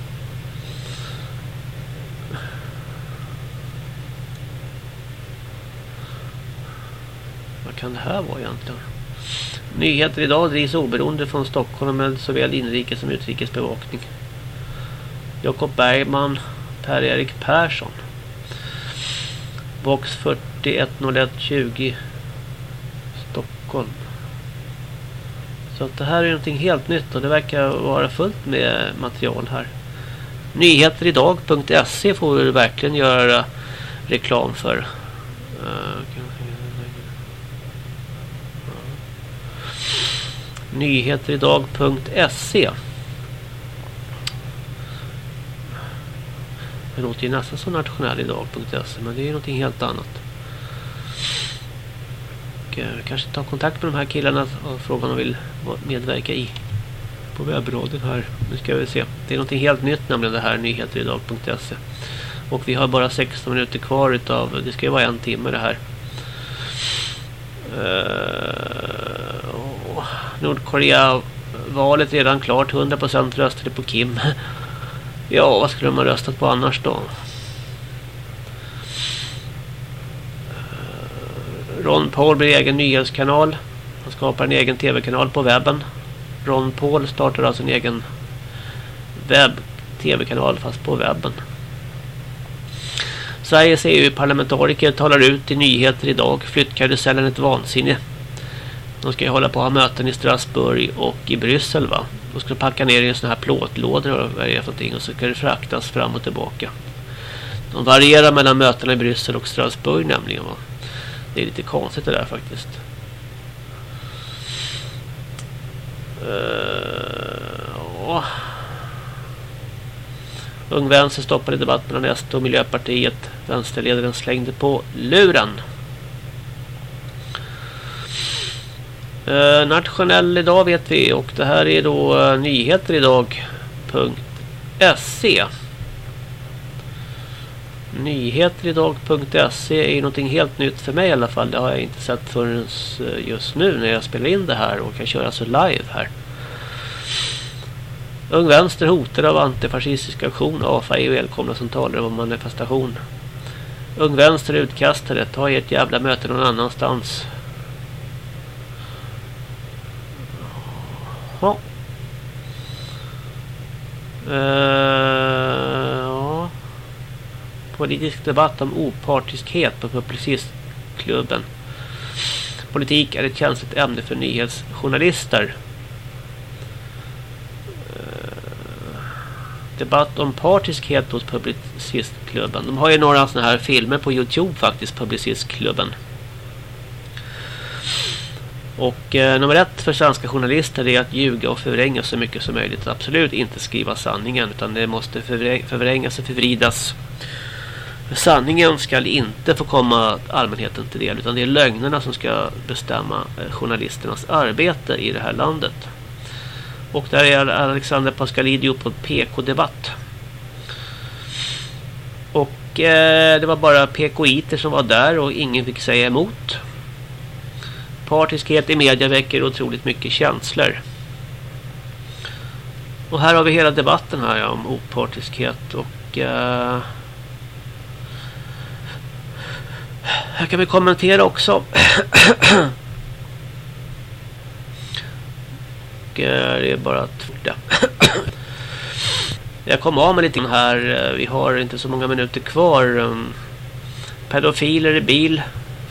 Vad kan det här vara egentligen? Nyheter idag drivs oberoende från Stockholm med såväl inrikes som utrikesbevakning. Jakob Bergman, Per-Erik Persson. Box 410120 Stockholm. Så att det här är någonting helt nytt och det verkar vara fullt med material här. Nyheteridag.se får vi verkligen göra reklam för. Eh, Nyheteridag.se Det låter ju nästan som nationellidag.se men det är ju någonting helt annat. Och, eh, kanske ta kontakt med de här killarna och fråga om de vill medverka i på webbradion här. Nu ska vi se. Det är någonting helt nytt nämligen det här nyheteridag.se. Och vi har bara 16 minuter kvar utav det ska ju vara en timme det här. Eh, uh, Nordkorea valet redan klart 100% röstade på Kim. Ja, vad skulle de ha röstat på annars då? Ron Paul blir egen nyhetskanal. Han skapar en egen tv-kanal på webben. Ron Paul startar alltså en egen webb-tv-kanal fast på webben. Sveriges EU-parlamentariker talar ut i nyheter idag. Flyttkarusellen ett vansinne. De ska ju hålla på att ha möten i Strasbourg och i Bryssel va. De ska packa ner i sådana här plåtlådor och vad är för någonting och så ska det fraktas fram och tillbaka. De varierar mellan mötena i Bryssel och Strasbourg nämligen va. Det är lite konstigt det där faktiskt. Uh, Ung vänster stoppade debatt mellan SD och Miljöpartiet. Vänsterledaren slängde på luren. Uh, nationell idag vet vi och det här är då uh, nyheter idag.se Nyheteridag.se är ju någonting helt nytt för mig i alla fall. Det har jag inte sett förrän eh, just nu när jag spelar in det här och kan köra så live här. Ung vänster hotar av antifascistisk aktion. AFA är välkomna som talar om manifestation. Ung vänster utkastade. Ta ert jävla möte någon annanstans. Ja. Uh. Politisk debatt om opartiskhet på Publicistklubben. Politik är ett känsligt ämne för nyhetsjournalister. Eh, debatt om partiskhet hos Publicistklubben. De har ju några sådana här filmer på Youtube faktiskt, Publicistklubben. Och eh, nummer ett för svenska journalister är att ljuga och förvränga så mycket som möjligt. Absolut inte skriva sanningen utan det måste förvrängas och förvridas. Sanningen ska inte få komma allmänheten till del utan det är lögnerna som ska bestämma eh, journalisternas arbete i det här landet. Och där är Alexander Pascalidio på PK-debatt. Och eh, det var bara PK-iter som var där och ingen fick säga emot. Partiskhet i media väcker otroligt mycket känslor. Och här har vi hela debatten här om opartiskhet och Eh, här kan vi kommentera också. och, eh, det är bara att Jag kom av med lite här. Vi har inte så många minuter kvar. Um, pedofiler i bil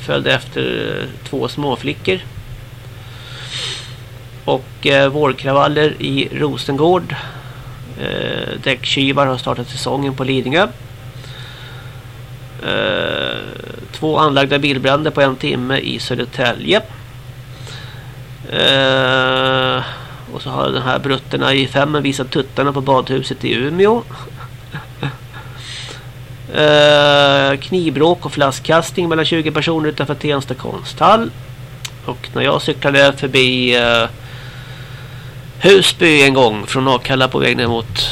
följde efter eh, två småflickor. Och eh, vårkravaller i Rosengård. Eh, däckkyvar har startat säsongen på Lidingö. Eh, två anlagda bilbränder på en timme i Södertälje. Eh, och så har den här brutterna i femmen visat tuttarna på badhuset i Umeå. Eh, knivbråk och flaskkastning mellan 20 personer utanför Tensta konsthall. Och när jag cyklade förbi eh, Husby en gång från Akalla på väg ner mot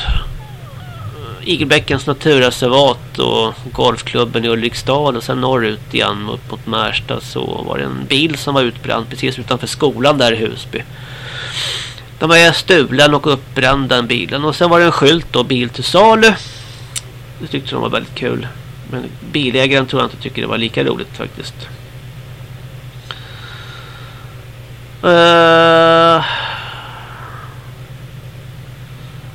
Igelbäckens naturreservat och golfklubben i Ulriksdal och sen norrut igen upp mot Märsta så var det en bil som var utbränd precis utanför skolan där i Husby. Den var stulen och uppbränd den bilen och sen var det en skylt då, bil till salu. Det tyckte de var väldigt kul. Men bilägaren tror jag inte tycker det var lika roligt faktiskt. Uh,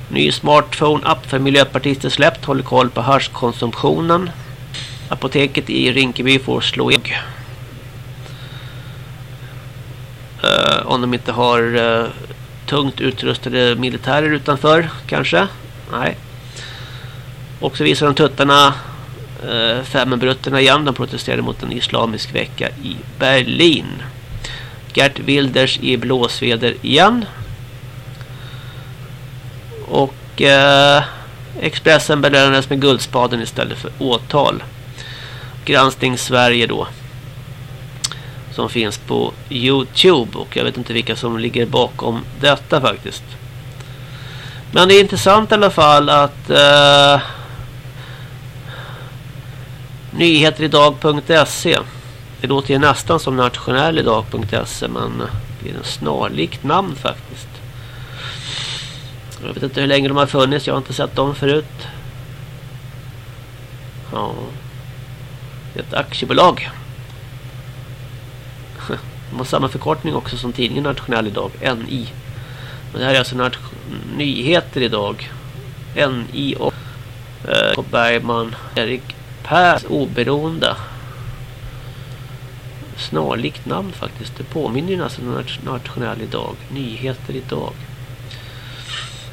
ny smartphone-app för miljöpartister släppt. Håller koll på haschkonsumtionen. Apoteket i Rinkeby får slå ägg. Uh, eh, om de inte har uh, tungt utrustade militärer utanför, kanske. Nej. Och så visar de tuttarna eh, uh, femmenbrutterna igen. De protesterade mot en islamisk vecka i Berlin. Gert Wilders i blåsväder igen. Och eh, Expressen belönades med guldspaden istället för åtal. Granskning Sverige då. Som finns på Youtube. Och jag vet inte vilka som ligger bakom detta faktiskt. Men det är intressant i alla fall att... Eh, Nyheteridag.se Det låter ju nästan som nationellidag.se men det är en snarlikt namn faktiskt. Jag vet inte hur länge de har funnits, jag har inte sett dem förut. Ja. Det är ett aktiebolag. De har samma förkortning också som tidningen Nationell idag, NI. Men det här är alltså nyheter idag. NI och eh, Bergman, Erik Pers oberoende. Snarlikt namn faktiskt. Det påminner ju nästan om nationell idag. Nyheter idag.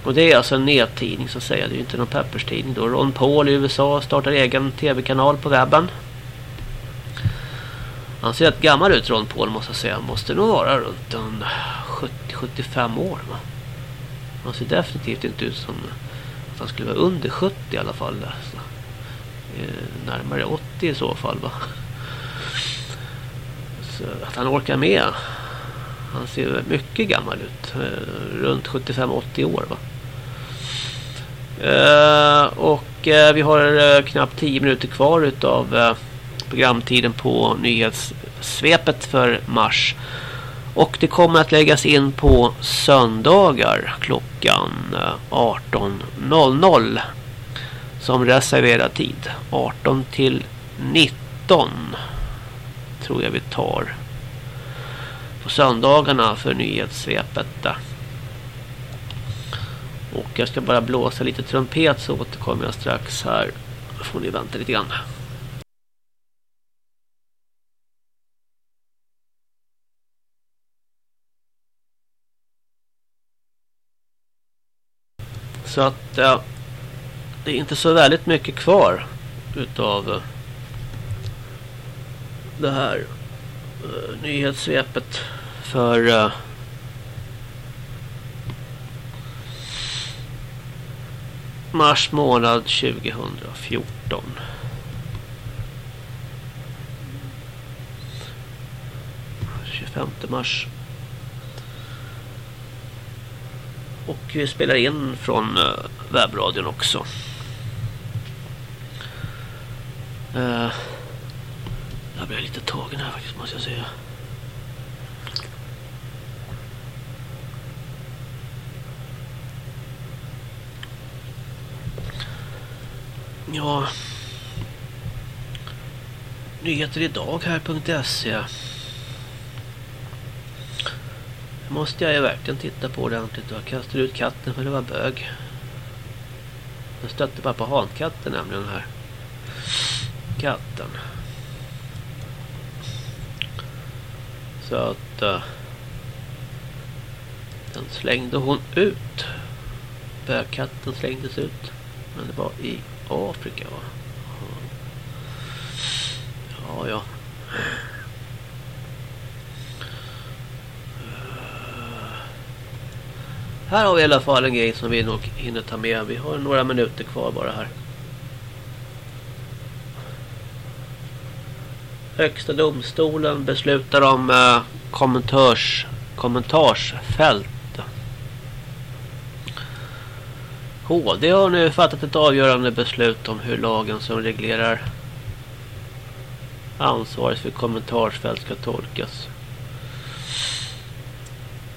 Och det är alltså en nättidning så att säga. Det är ju inte någon papperstidning då. Ron Paul i USA startar egen tv-kanal på webben. Han ser rätt gammal ut Ron Paul måste jag säga. Måste nog vara runt 70-75 år va? Han ser definitivt inte ut som att han skulle vara under 70 i alla fall. Så. Eh, närmare 80 i så fall va. Så att han orkar med. Han ser mycket gammal ut. Eh, runt 75-80 år va. Eh, och eh, vi har eh, knappt 10 minuter kvar utav programtiden på nyhetssvepet för mars. Och det kommer att läggas in på söndagar klockan 18.00 som reserverad tid. 18 till 19 tror jag vi tar på söndagarna för nyhetssvepet. Och jag ska bara blåsa lite trumpet så återkommer jag strax här. Då får ni vänta lite grann. Så att ja, det är inte så väldigt mycket kvar utav eh, det här uh, nyhetssvepet för mars månad 2014. mars. Och vi spelar in från eh, webbradion också. Eh, jag blev lite tagen här faktiskt måste jag säga. Ja. Nyheter idag här.se. Måste jag ju verkligen titta på ordentligt. Jag kastade ut katten för det var bög. Jag stötte bara på hankatten nämligen här katten. Så att uh, den slängde hon ut. Bögkatten slängdes ut. Men det var i Afrika va? Ja, ja. Här har vi i alla fall en grej som vi nog hinner ta med. Vi har några minuter kvar bara här. Högsta domstolen beslutar om eh, kommentars, kommentarsfält. HD har nu fattat ett avgörande beslut om hur lagen som reglerar ansvaret för kommentarsfält ska tolkas.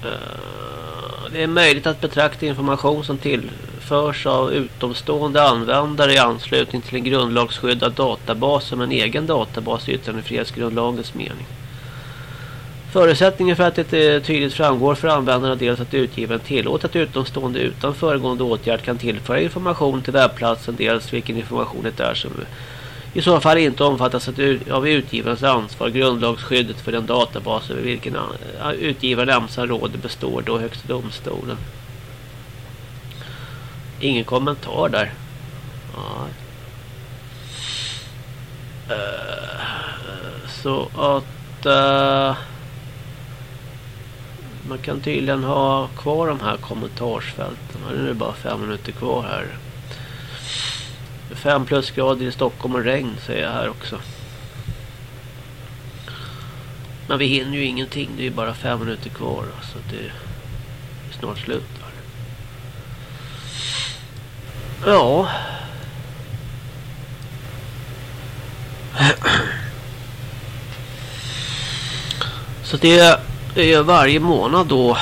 Eh, det är möjligt att betrakta information som tillförs av utomstående användare i anslutning till en grundlagsskyddad databas som en egen databas i yttrandefrihetsgrundlagens mening. Förutsättningen för att det eh, tydligt framgår för användarna dels att utgivaren tillåter att utomstående utan föregående åtgärd kan tillföra information till webbplatsen dels vilken information det är som i så fall inte omfattas av utgivarens ansvar grundlagsskyddet för den databas över vilken eh, utgivaren lämnar råd består då högsta domstolen. Ingen kommentar där. Eh, så att uh, man kan tydligen ha kvar de här kommentarsfälten. Nu är det bara fem minuter kvar här. Fem plusgrader i Stockholm och regn säger jag här också. Men vi hinner ju ingenting. Det är bara fem minuter kvar. Så det är snart slut. Ja. Så det är varje månad då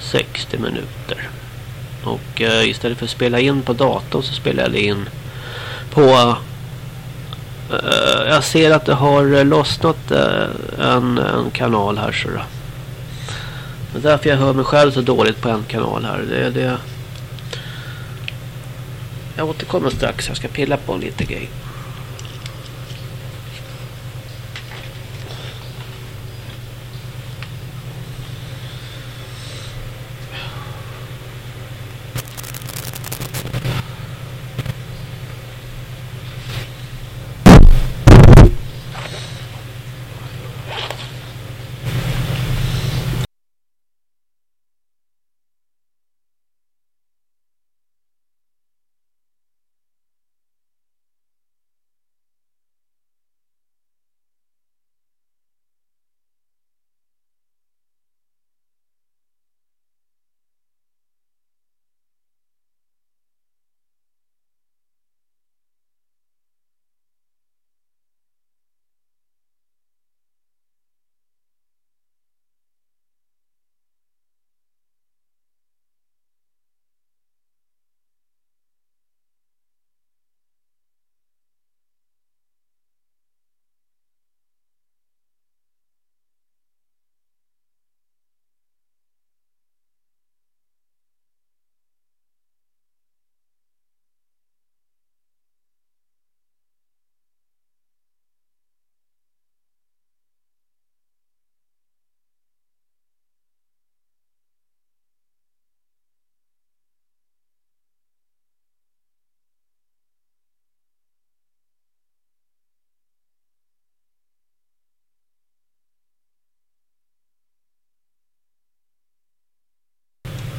60 minuter. Och eh, istället för att spela in på datorn så spelar jag in på... Eh, jag ser att det har lossnat eh, en, en kanal här så då. Det är därför jag hör mig själv så dåligt på en kanal här. Det är det. Jag återkommer strax. Jag ska pilla på lite grejer.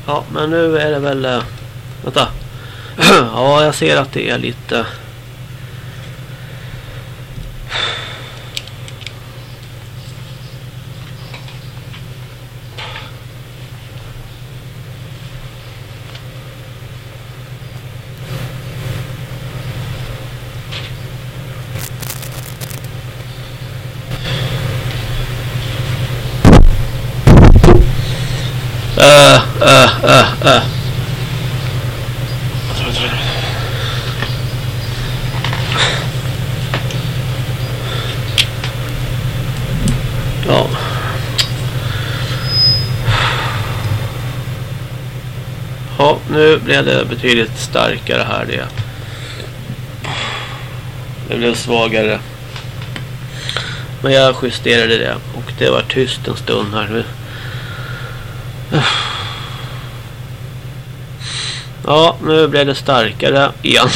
Ja, men nu är det väl... Eh, vänta. ja, jag ser att det är lite... uh, uh, uh. Ja. Ja, nu blev det betydligt starkare här det. Det blev svagare. Men jag justerade det och det var tyst en stund här nu. Ja, nu blev det starkare igen.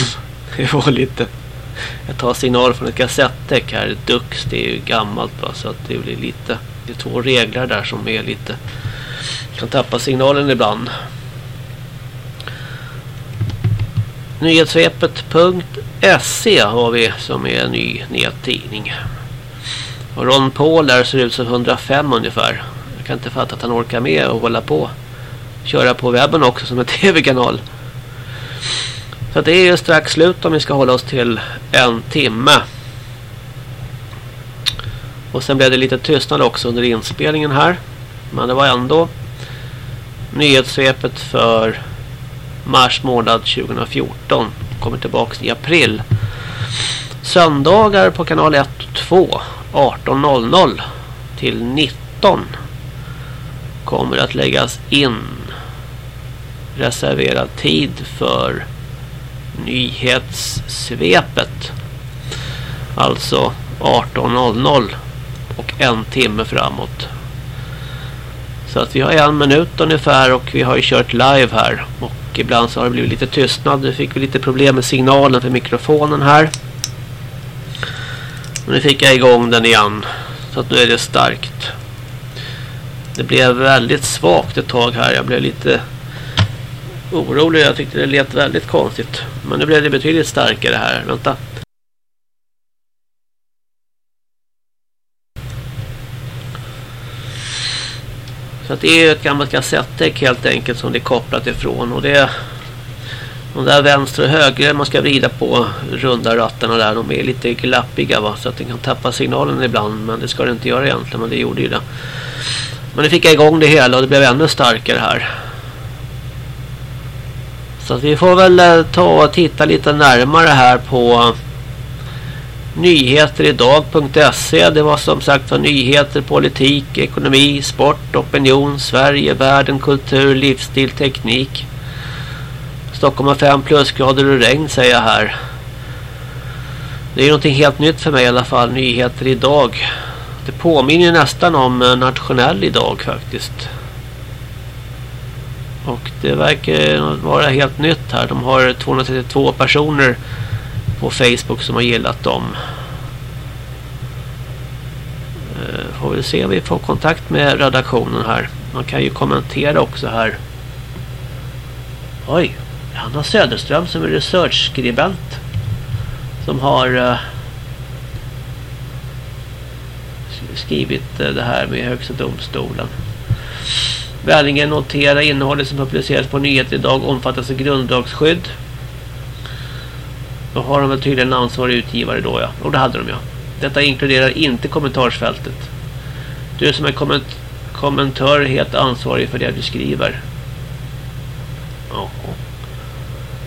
Det var lite... Jag tar signal från ett kassettdäck här. Dux, det är ju gammalt va, så att det blir lite... Det är två regler där som är lite... Kan tappa signalen ibland. Nyhetssvepet.se har vi som är en ny nättidning. Och Ron Paul där ser ut som 105 ungefär. Jag kan inte fatta att han orkar med och hålla på. Köra på webben också som en tv-kanal. Så det är ju strax slut om vi ska hålla oss till en timme. Och sen blev det lite tystnad också under inspelningen här. Men det var ändå nyhetssvepet för mars månad 2014. Kommer tillbaka i april. Söndagar på kanal 1 och 2 18.00 till 19 kommer att läggas in reserverad tid för nyhetssvepet. Alltså 18.00 och en timme framåt. Så att vi har en minut ungefär och vi har ju kört live här. Och ibland så har det blivit lite tystnad. Nu fick vi lite problem med signalen för mikrofonen här. Men nu fick jag igång den igen. Så att nu är det starkt. Det blev väldigt svagt ett tag här. Jag blev lite orolig. Jag tyckte det lät väldigt konstigt. Men nu blev det betydligt starkare här. Vänta. Så att det är ett gammalt kassettdäck helt enkelt som det är kopplat ifrån. Och det är de där vänster och höger man ska vrida på runda rattarna där. De är lite glappiga va. Så att den kan tappa signalen ibland. Men det ska det inte göra egentligen. Men det gjorde ju det. Men nu fick jag igång det hela och det blev ännu starkare här. Så att vi får väl eh, ta och titta lite närmare här på nyheteridag.se. Det var som sagt var nyheter, politik, ekonomi, sport, opinion, Sverige, världen, kultur, livsstil, teknik. Stockholm har 5 plusgrader och regn säger jag här. Det är någonting helt nytt för mig i alla fall. Nyheter idag. Det påminner nästan om nationell idag faktiskt. Och det verkar vara helt nytt här. De har 232 personer på Facebook som har gillat dem. Eh, får vi se om vi får kontakt med redaktionen här. Man kan ju kommentera också här. Oj, Hanna Söderström som är researchskribent. Som har eh, skrivit eh, det här med högsta domstolen. Välingen notera innehållet som publiceras på nyheter idag omfattas av grundlagsskydd. Då har de väl tydligen en ansvarig utgivare då ja. Och det hade de ja. Detta inkluderar inte kommentarsfältet. Du som är komment kommentör är helt ansvarig för det du skriver. Ja.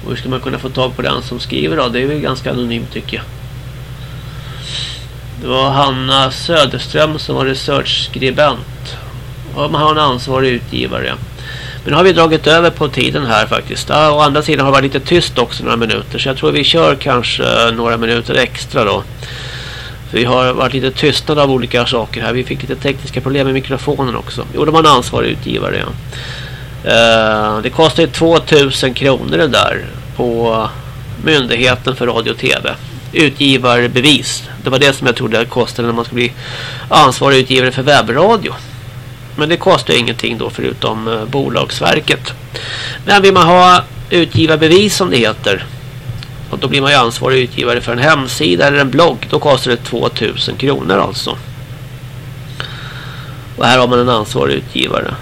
Och hur ska man kunna få tag på den som skriver då? Det är väl ganska anonymt tycker jag. Det var Hanna Söderström som var researchskribent. Och man har en ansvarig utgivare. Men nu har vi dragit över på tiden här faktiskt. Ja, å andra sidan har det varit lite tyst också några minuter. Så jag tror vi kör kanske eh, några minuter extra då. För vi har varit lite tystade av olika saker här. Vi fick lite tekniska problem med mikrofonen också. Jo, de har en ansvarig utgivare. Ja. Eh, det kostar 2000 kronor det där på Myndigheten för radio och tv. Utgivarbevis. Det var det som jag trodde det kostade när man skulle bli ansvarig utgivare för webbradio. Men det kostar ingenting då förutom eh, Bolagsverket. Men vill man ha utgivarbevis som det heter och då blir man ju ansvarig utgivare för en hemsida eller en blogg. Då kostar det 2000 kronor alltså. Och här har man en ansvarig utgivare.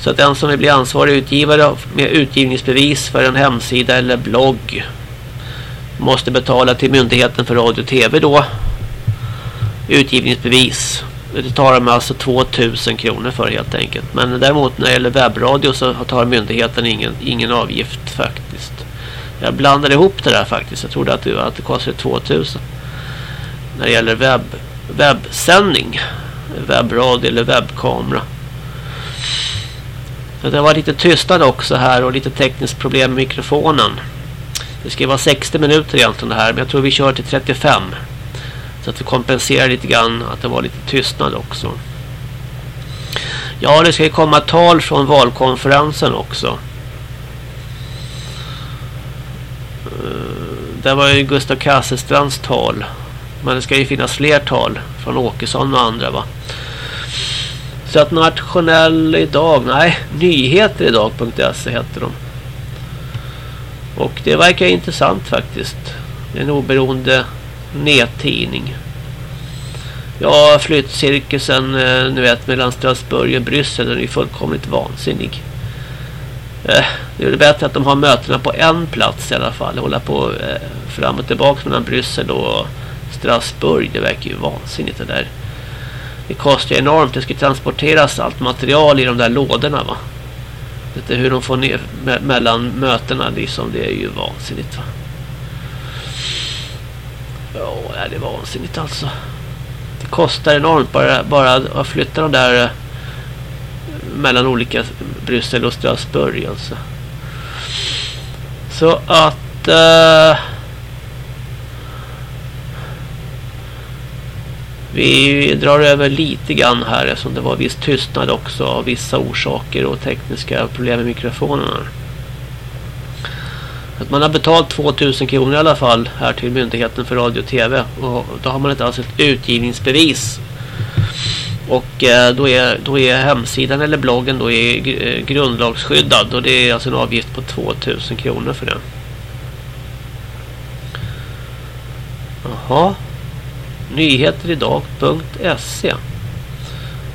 Så att den som vill bli ansvarig utgivare med utgivningsbevis för en hemsida eller blogg måste betala till myndigheten för radio och tv då utgivningsbevis. Det tar de alltså 2000 kronor för helt enkelt. Men däremot när det gäller webbradio så tar myndigheten ingen, ingen avgift faktiskt. Jag blandade ihop det där faktiskt. Jag trodde att det, att det kostade 2000. När det gäller webb, webbsändning. Webbradio eller webbkamera. Så det var lite tystnad också här och lite tekniskt problem med mikrofonen. Det ska vara 60 minuter egentligen det här. Men jag tror vi kör till 35. Så att vi kompenserar lite grann att det var lite tystnad också. Ja, det ska ju komma tal från valkonferensen också. Eh, det var ju Gustav Kasselstrands tal. Men det ska ju finnas fler tal från Åkesson och andra va. Så att nationell idag, nej, nyheteridag.se heter de. Och det verkar intressant faktiskt. En oberoende nättidning. Ja, flyttcirkusen, eh, nu vet, mellan Strasbourg och Bryssel, den är ju fullkomligt vansinnig. Eh, det är bättre att de har mötena på en plats i alla fall. Hålla på eh, fram och tillbaka mellan Bryssel och Strasbourg. Det verkar ju vansinnigt det där. Det kostar enormt. Det ska transporteras allt material i de där lådorna va. Det är hur de får ner me mellan mötena liksom. Det är ju vansinnigt va. Ja, det är vansinnigt alltså. Det kostar enormt bara, bara att flytta de där eh, mellan olika Bryssel och Strasbourg alltså. Så att uh, vi drar över lite grann här eftersom det var viss tystnad också av vissa orsaker och tekniska problem med mikrofonerna. Att man har betalt 2000 kronor i alla fall här till myndigheten för radio och tv och då har man inte alls ett utgivningsbevis och eh, då, är, då är hemsidan eller bloggen då är eh, grundlagsskyddad och det är alltså en avgift på 2000 kronor för det. Jaha. Nyheteridag.se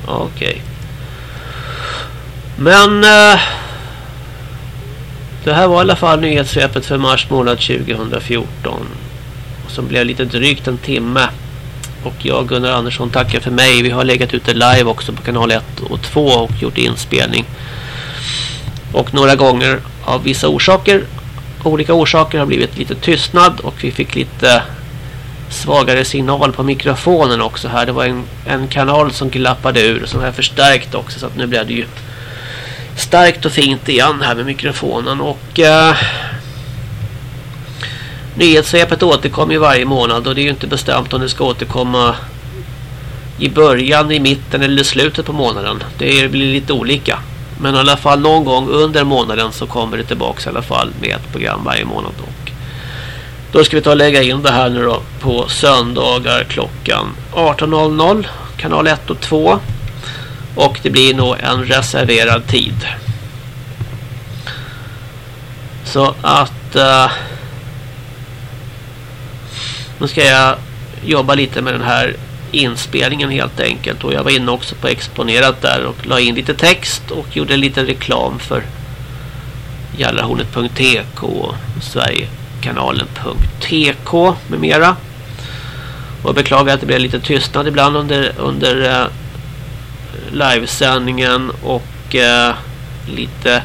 Okej. Okay. Men eh, det här var i alla fall nyhetssvepet för mars månad 2014 som blev lite drygt en timme. Och jag Gunnar Andersson tackar för mig. Vi har legat ute live också på kanal 1 och 2 och gjort inspelning. Och några gånger av vissa orsaker, olika orsaker har blivit lite tystnad och vi fick lite svagare signal på mikrofonen också här. Det var en, en kanal som glappade ur som är förstärkt också så att nu blev det ju starkt och fint igen här med mikrofonen och eh, Nyhetssvepet återkommer ju varje månad och det är ju inte bestämt om det ska återkomma i början, i mitten eller slutet på månaden. Det blir lite olika. Men i alla fall någon gång under månaden så kommer det tillbaka i alla fall med ett program varje månad. Och då ska vi ta och lägga in det här nu då på söndagar klockan 18.00 kanal 1 och 2 och det blir nog en reserverad tid. Så att uh, nu ska jag jobba lite med den här inspelningen helt enkelt. Och jag var inne också på exponerat där och la in lite text och gjorde lite reklam för Jallarhornet.tk och Sverigekanalen.tk med mera. Och beklagar att det blev lite tystnad ibland under, under uh, livesändningen och eh, lite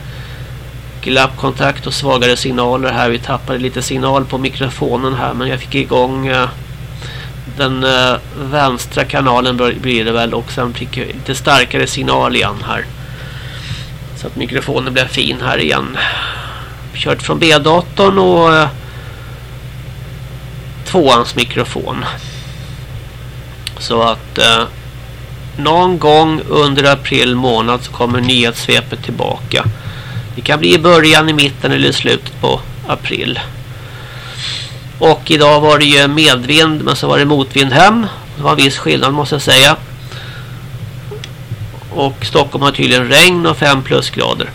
glappkontakt och svagare signaler här. Vi tappade lite signal på mikrofonen här men jag fick igång eh, den eh, vänstra kanalen blir det väl och sen fick jag lite starkare signal igen här. Så att mikrofonen blev fin här igen. Kört från B-datorn och eh, tvåans mikrofon. Så att eh, någon gång under april månad så kommer nyhetssvepet tillbaka. Det kan bli i början, i mitten eller i slutet på april. Och idag var det ju medvind men så var det motvind hem. Det var en viss skillnad måste jag säga. Och Stockholm har tydligen regn och 5 plusgrader.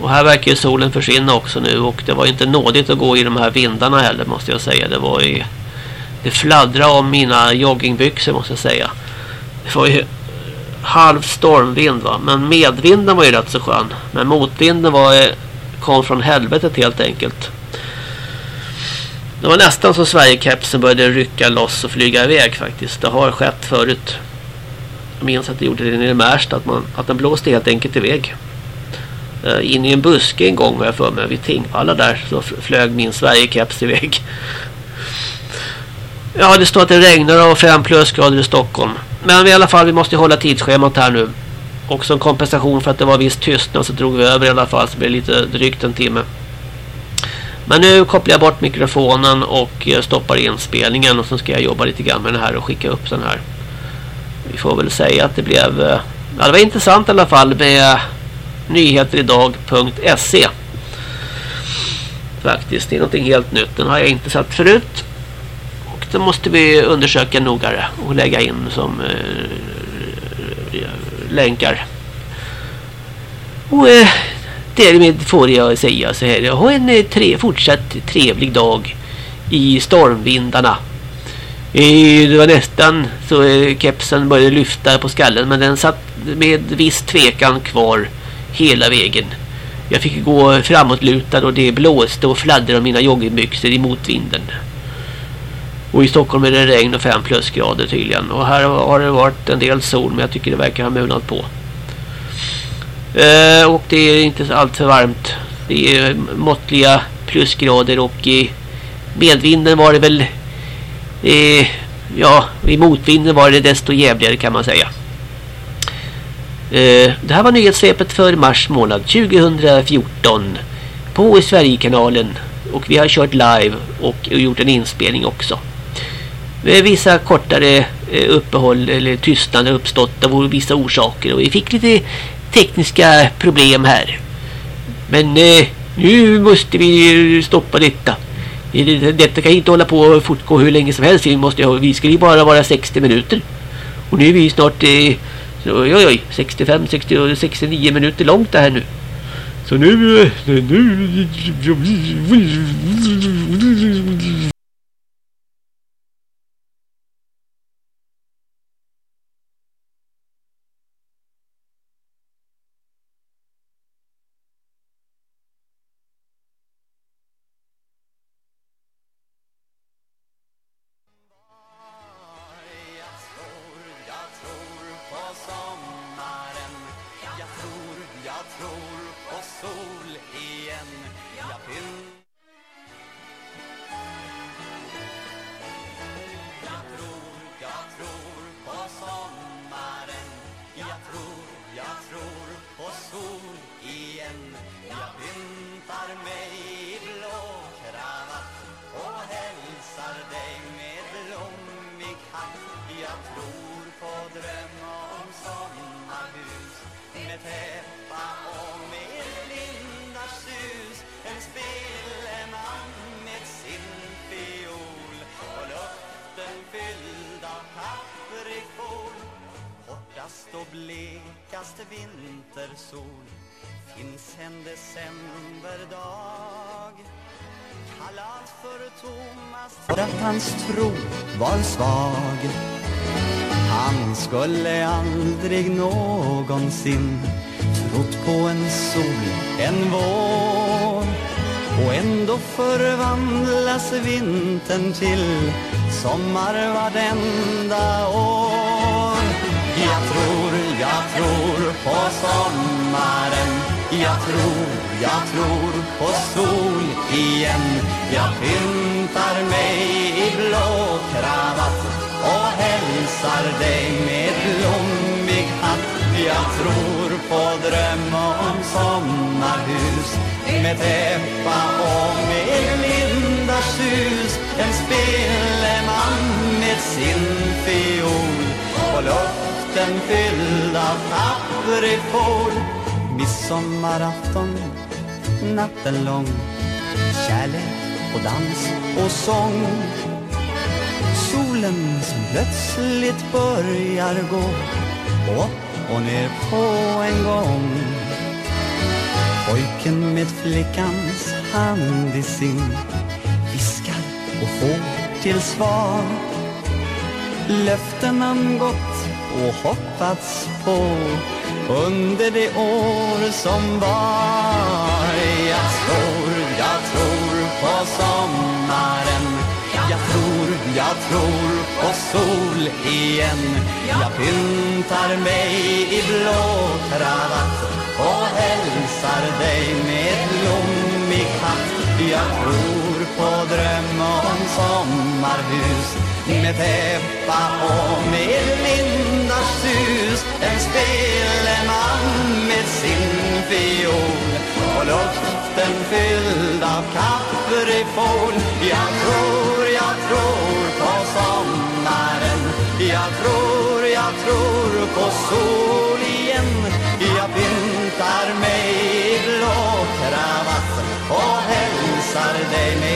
Och här verkar ju solen försvinna också nu och det var inte nådigt att gå i de här vindarna heller måste jag säga. Det var ju det fladdrade om mina joggingbyxor måste jag säga. Det var ju halv stormvind va. Men medvinden var ju rätt så skön. Men motvinden var, eh, kom från helvetet helt enkelt. Det var nästan så Sverigekepsen började rycka loss och flyga iväg faktiskt. Det har skett förut. Jag minns att det gjorde det nere i Märsta. Att, man, att den blåste helt enkelt iväg. Eh, in i en buske en gång har jag för mig. Vid Tingvalla där så flög min Sverigekeps iväg. Ja, det står att det regnar och fem plusgrader i Stockholm. Men i alla fall, vi måste hålla tidsschemat här nu. Och som kompensation för att det var viss tystnad så drog vi över i alla fall. Så det blev lite drygt en timme. Men nu kopplar jag bort mikrofonen och eh, stoppar inspelningen. Och så ska jag jobba lite grann med den här och skicka upp den här. Vi får väl säga att det blev... Eh, ja, det var intressant i alla fall med nyheteridag.se Faktiskt, det är någonting helt nytt. Den har jag inte sett förut. Det måste vi undersöka nogare och lägga in som eh, länkar. Och eh, därmed får jag säga så här. Ha en eh, tre, fortsatt trevlig dag i stormvindarna. Det var nästan så eh, kepsen började lyfta på skallen men den satt med viss tvekan kvar hela vägen. Jag fick gå framåtlutad och det blåste och fladdrade om mina joggingbyxor i motvinden. Och i Stockholm är det regn och 5 plusgrader tydligen. Och här har det varit en del sol men jag tycker det verkar ha munat på. Eh, och det är inte allt för varmt. Det är måttliga plusgrader och i medvinden var det väl eh, ja, i motvinden var det desto jävligare kan man säga. Eh, det här var nyhetssvepet för mars månad 2014 på Sverigekanalen och vi har kört live och gjort en inspelning också. Med vissa kortare uppehåll eller tystnader uppstått av vissa orsaker och vi fick lite tekniska problem här. Men eh, nu måste vi stoppa detta. Detta kan inte hålla på och fortgå hur länge som helst. Vi, måste, vi ska ju bara vara 60 minuter. Och nu är vi snart eh, oj, oj, 65, 60, 69 minuter långt det här nu. Så nu... nu på sommaren. Jag tror, jag tror på sol igen. Jag pyntar mig i blå kravatt och hälsar dig med blommig hatt. Jag tror på dröm om sommarhus med täppa och med glindarsus En speleman med sin fiol och luft tomten fylld av aprikol Midsommarafton, natten lång. Kärlek och dans och sång. Solen som plötsligt börjar gå upp och ner på en gång. Pojken med flickans hand i sin viskar och får till svar. Löften han gått och hoppats på under det år som var. Jag tror, jag tror på sommaren. Jag tror, jag tror på sol igen. Jag pyntar mig i blå kravatt och hälsar dig med blommig hatt. Jag tror på dröm om sommarhus med täppa och med lindars sus En speleman med sin fiol. Och luften fylld av kaprifol Jag tror, jag tror på sommaren. Jag tror, jag tror på sol igen. Jag pyntar mig i blå kravatt och hälsar dig med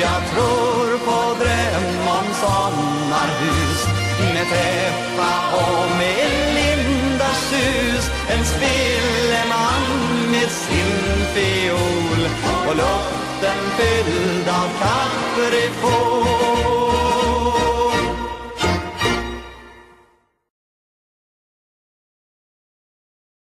jag tror på dröm om sommarhus med täppa och med linda hus En spilleman med sin fiol och luften fylld av kaprifol